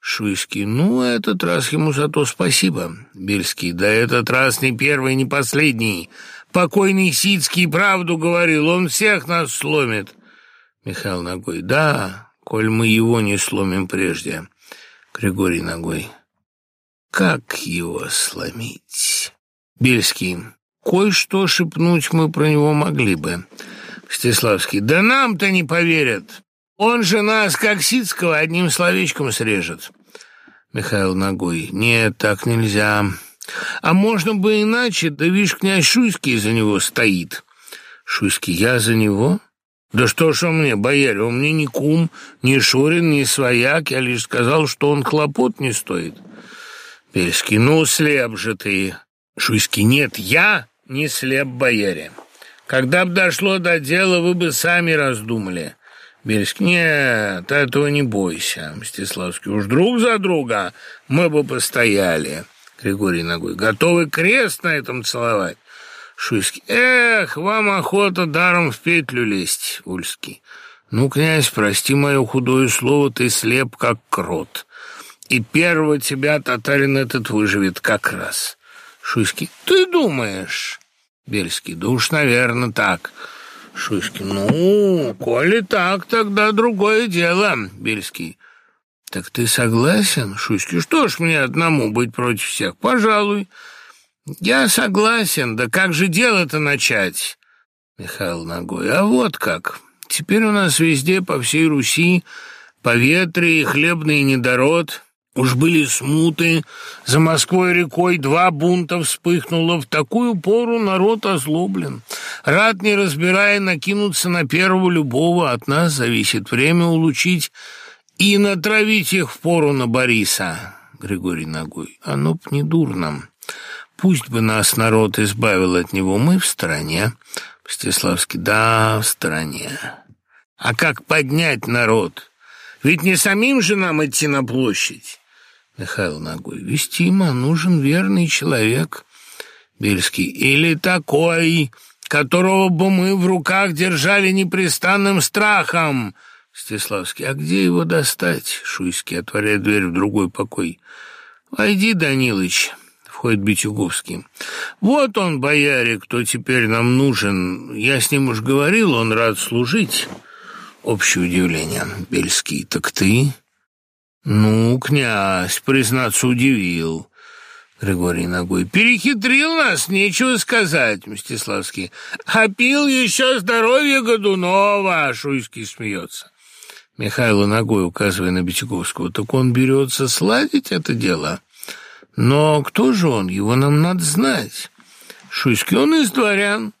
Шуйский. «Ну, этот раз ему за то спасибо». Бельский. «Да этот раз не первый, не последний. Покойный Сицкий правду говорил, он всех нас сломит». Михаил ногой. «Да, коль мы его не сломим прежде». Григорий ногой. «Как его сломить?» Бельский. Кое-что шепнуть мы про него могли бы. Мстиславский. Да нам-то не поверят. Он же нас, как Сицкого, одним словечком срежет. Михаил ногой. Нет, так нельзя. А можно бы иначе, да видишь, князь Шуйский за него стоит. Шуйский. Я за него? Да что ж он мне, бояре, он мне ни кум, ни Шурин, ни свояк, я лишь сказал, что он хлопот не стоит. Бельский. Ну, слеп же ты. Шуйский, нет, я не слеп, бояре. Когда б дошло до дела, вы бы сами раздумали. Бельский, нет, этого не бойся. Мстиславский, уж друг за друга мы бы постояли. Григорий ногой, готовы крест на этом целовать? Шуйский, эх, вам охота даром в петлю лезть. Ульский, ну, князь, прости мое худое слово, ты слеп, как крот. И первого тебя татарин этот выживет как раз. Шуйский. «Ты думаешь?» Бельский. «Да уж, наверное, так». Шуйский. «Ну, коли так, тогда другое дело». Бельский. «Так ты согласен?» Шуйский. «Что ж мне одному быть против всех? Пожалуй». «Я согласен. Да как же дело-то начать?» Михаил Ногой. «А вот как. Теперь у нас везде, по всей Руси, поветрие и хлебный недород». Уж были смуты, за Москвой рекой два бунта вспыхнуло, в такую пору народ озлоблен. Рад, не разбирая, накинуться на первого любого, от нас зависит время улучить и натравить их в пору на Бориса. Григорий ногой, оно а б не дурно. Пусть бы нас народ избавил от него, мы в стороне. Мстиславский, да, в стороне. А как поднять народ? Ведь не самим же нам идти на площадь. Михаил ногой. Вестима, нужен верный человек. Бельский. Или такой, которого бы мы в руках держали непрестанным страхом. Стеславский. А где его достать? Шуйский отворяет дверь в другой покой. Войди, Данилыч. Входит Битюговский. Вот он, бояре, кто теперь нам нужен. Я с ним уж говорил, он рад служить. Общее удивление. Бельский. Так ты... «Ну, князь, признаться, удивил». Григорий ногой. «Перехитрил нас, нечего сказать, Мстиславский. А пил еще здоровье Годунова!» Шуйский смеется. Михайло ногой, указывая на Битяковского. «Так он берется сладить это дело? Но кто же он? Его нам надо знать. Шуйский, он из дворян.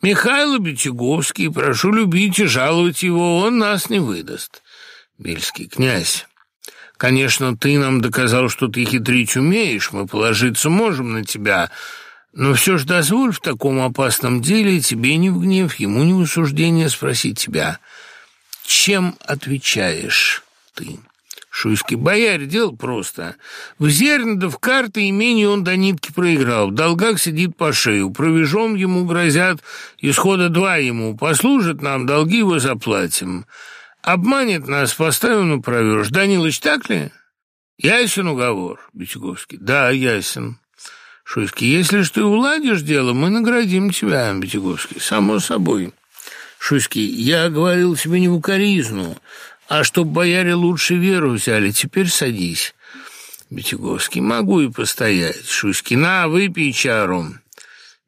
Михайло Битяговский, прошу любить и жаловать его, он нас не выдаст». Бельский князь. Конечно, ты нам доказал, что ты хитрить умеешь, мы положиться можем на тебя, но все же дозволь в таком опасном деле тебе не в гнев, ему не в осуждение спросить тебя, чем отвечаешь ты?» Шуйский боярь, дело просто. В зерне да в карты имение он до нитки проиграл. В долгах сидит по шею. Провежом ему грозят, исхода два ему. Послужит нам, долги его заплатим. Обманет нас, поставим на проверж. Данилыч, так ли? Ясен уговор, Битяковский. Да, ясен. Шуйский, если ж ты уладишь дело, мы наградим тебя, Битяковский. Само собой. Шуйский, я говорил тебе не в укоризну, а чтоб бояре лучше веру взяли. Теперь садись. Битяговский, могу и постоять. Шуйский, на, выпей чару.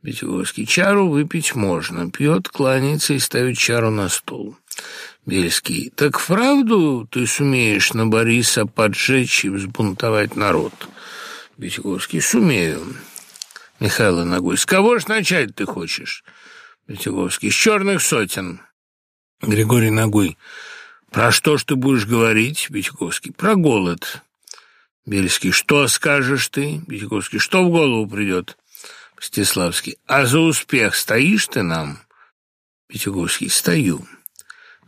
Битяговский, чару выпить можно. Пьет, кланяется и ставит чару на стол. Бельский. «Так вправду ты сумеешь на Бориса поджечь и взбунтовать народ?» Бетяговский. «Сумею». Михаил ногой. «С кого ж начать ты хочешь?» Бетяговский. «С черных сотен». Григорий ногой. «Про что ж ты будешь говорить?» Бетяговский. «Про голод». Бельский. «Что скажешь ты?» Бетяговский. «Что в голову придет?» Мстиславский. «А за успех стоишь ты нам?» Пятигорский. «Стою».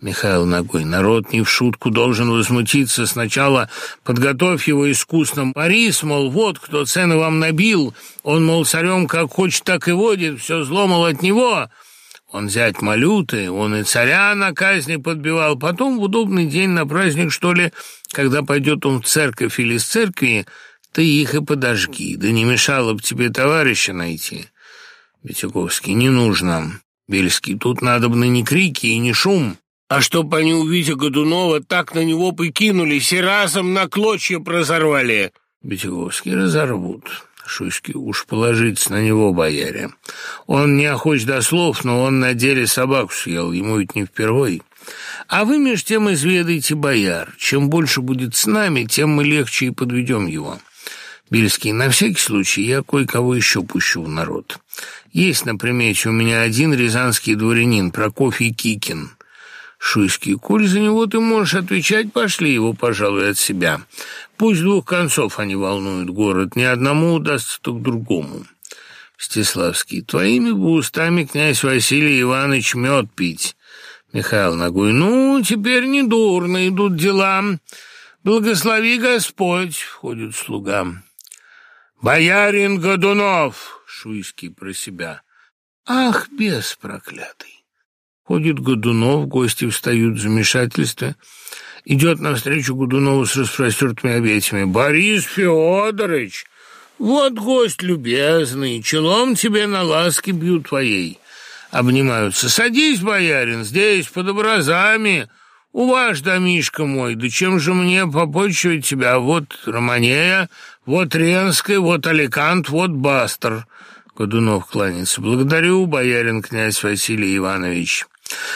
Михаил ногой. Народ не в шутку должен возмутиться. Сначала подготовь его искусно. Борис, мол, вот кто цены вам набил. Он, мол, царем как хочет, так и водит. Все зло, мол, от него. Он взять малюты, он и царя на казни подбивал. Потом в удобный день на праздник, что ли, когда пойдет он в церковь или с церкви, ты их и подожги. Да не мешало бы тебе товарища найти. Витяковский, не нужно. Бельский, тут надо бы не крики и не шум. А чтоб они, увидя Годунова, так на него покинулись и разом на клочья прозорвали. Бетяговский разорвут. Шуйский, уж положиться на него, бояре. Он не охоч до слов, но он на деле собаку съел, ему ведь не впервой. А вы меж тем изведайте, бояр. Чем больше будет с нами, тем мы легче и подведем его. Бельский, на всякий случай я кое-кого еще пущу в народ. Есть на примете у меня один рязанский дворянин, Прокофий Кикин. Шуйский. «Коль за него ты можешь отвечать, пошли его, пожалуй, от себя. Пусть двух концов они волнуют город, ни одному удастся, то к другому». Стеславский. «Твоими бы устами князь Василий Иванович мед пить». Михаил Ногой. «Ну, теперь не дурно идут дела. Благослови Господь!» Входит слуга. «Боярин Годунов!» Шуйский про себя. «Ах, бес проклятый!» Ходит Годунов, гости встают в замешательстве. Идет навстречу Годунову с распростертыми объятиями. «Борис Федорович, вот гость любезный, челом тебе на ласки бьют твоей». Обнимаются. «Садись, боярин, здесь, под образами. У ваш домишка мой, да чем же мне попочивать тебя? Вот Романея, вот Ренская, вот Аликант, вот Бастер». Годунов кланяется. «Благодарю, боярин князь Василий Иванович».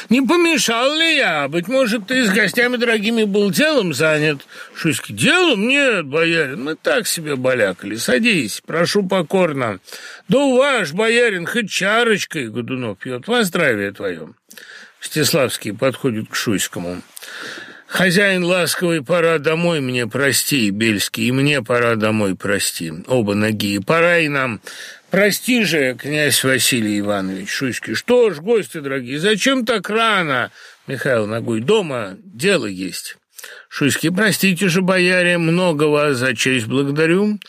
«Не помешал ли я? Быть может, ты с гостями дорогими был делом занят?» Шуйский. «Делом? Нет, боярин, мы так себе балякали. Садись, прошу покорно. Да у ваш, боярин, хоть чарочкой, Годунов пьет. Во здравие твоем». Стеславский подходит к Шуйскому. «Хозяин ласковый, пора домой мне, прости, Бельский, и мне пора домой, прости. Оба ноги, пора и нам. «Прости же, князь Василий Иванович Шуйский, что ж, гости дорогие, зачем так рано?» Михаил ногой, «Дома дело есть». Шуйский, «Простите же, бояре, много вас за честь благодарю».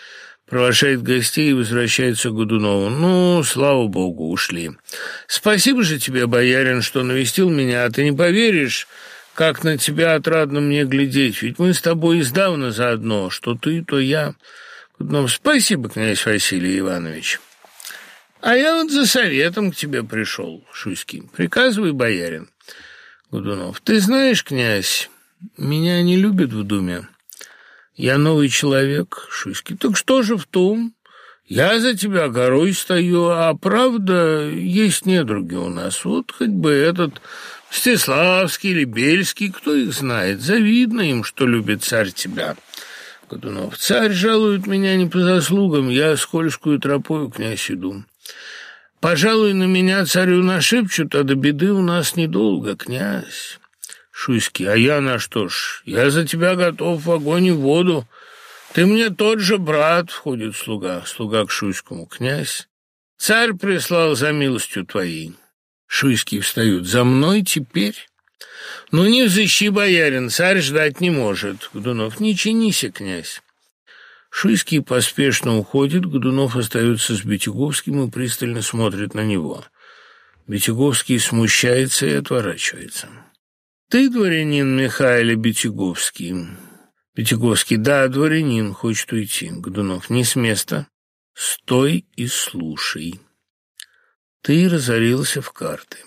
Провожает гостей и возвращается к Годунову. «Ну, слава богу, ушли. Спасибо же тебе, боярин, что навестил меня, а ты не поверишь, как на тебя отрадно мне глядеть, ведь мы с тобой издавна заодно, что ты, то я». Годунов, «Спасибо, князь Василий Иванович». А я вот за советом к тебе пришел, Шуйский. Приказывай, боярин. Гудунов. Ты знаешь, князь, меня не любят в думе. Я новый человек, Шуйский. Так что же в том? Я за тебя горой стою, а правда, есть недруги у нас. Вот хоть бы этот Мстиславский или Бельский, кто их знает. Завидно им, что любит царь тебя. Годунов. Царь жалует меня не по заслугам, я скользкую тропою, князь, иду. Пожалуй, на меня царю нашепчут, а до беды у нас недолго, князь. Шуйский, а я на что ж? Я за тебя готов в огонь и в воду. Ты мне тот же брат, входит слуга, слуга к Шуйскому, князь. Царь прислал за милостью твоей. Шуйские встают. За мной теперь? Ну, не взыщи, боярин, царь ждать не может. Годунов, не чинися, князь. Шуйский поспешно уходит, Годунов остается с Бетяговским и пристально смотрит на него. Бетяговский смущается и отворачивается. «Ты дворянин Михаил Бетяговский?» Бетяговский, «Да, дворянин, хочет уйти». Годунов, «Не с места. Стой и слушай». Ты разорился в карты.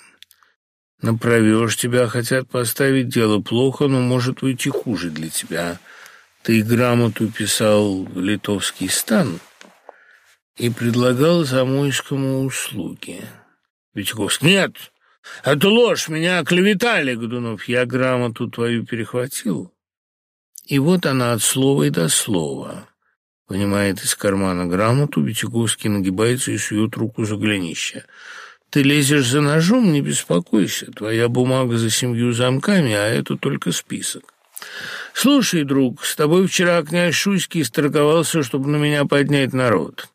Направешь, тебя хотят поставить, дело плохо, но может уйти хуже для тебя. Ты грамоту писал в литовский стан и предлагал Замойскому услуги. Витяковский, нет, это ложь, меня оклеветали, Годунов, я грамоту твою перехватил. И вот она от слова и до слова. Вынимает из кармана грамоту, Витяковский нагибается и сует руку за голенище. «Ты лезешь за ножом, не беспокойся. Твоя бумага за семью замками, а это только список». «Слушай, друг, с тобой вчера князь Шуйский сторговался, чтобы на меня поднять народ.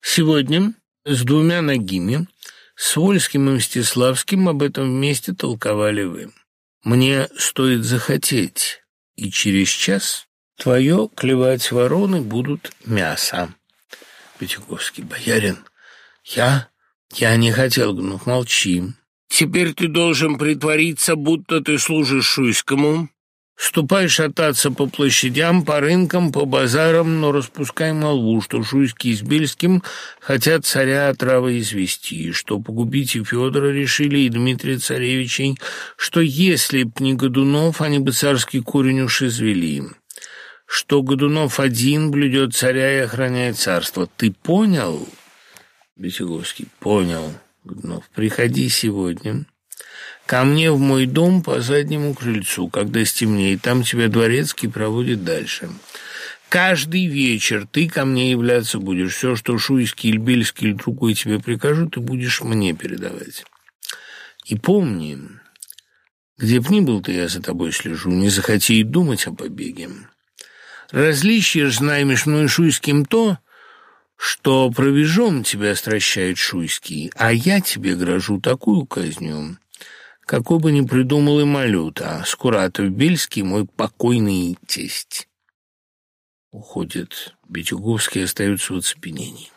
Сегодня с двумя ногими, с Вольским и Мстиславским об этом вместе толковали вы. Мне стоит захотеть, и через час Твое клевать вороны будут мясо. Пятюковский, боярин, я... я не хотел, ну, молчи. Теперь ты должен притвориться, будто ты служишь Шуйскому. Ступай шататься по площадям, по рынкам, по базарам, но распускай молву, что Шуйский с Бельским хотят царя отравы извести, что погубить и Федора решили, и Дмитрия Царевичей, что если б не Годунов, они бы царский корень уж извели что Годунов один блюдет царя и охраняет царство. Ты понял? Бесеговский. Понял. Годунов. Приходи сегодня ко мне в мой дом по заднему крыльцу, когда стемнеет. Там тебя дворецкий проводит дальше. Каждый вечер ты ко мне являться будешь. Все, что Шуйский, или Бельский или другой тебе прикажу, ты будешь мне передавать. И помни, где б ни был ты, я за тобой слежу, не захоти и думать о побеге. Различие ж знаем мной шуйским то, что провежом тебя стращает шуйский, а я тебе грожу такую казню, какой бы ни придумал и малюта, Скуратов Бельский мой покойный тесть. Уходит. Бетюговский остается в оцепенении.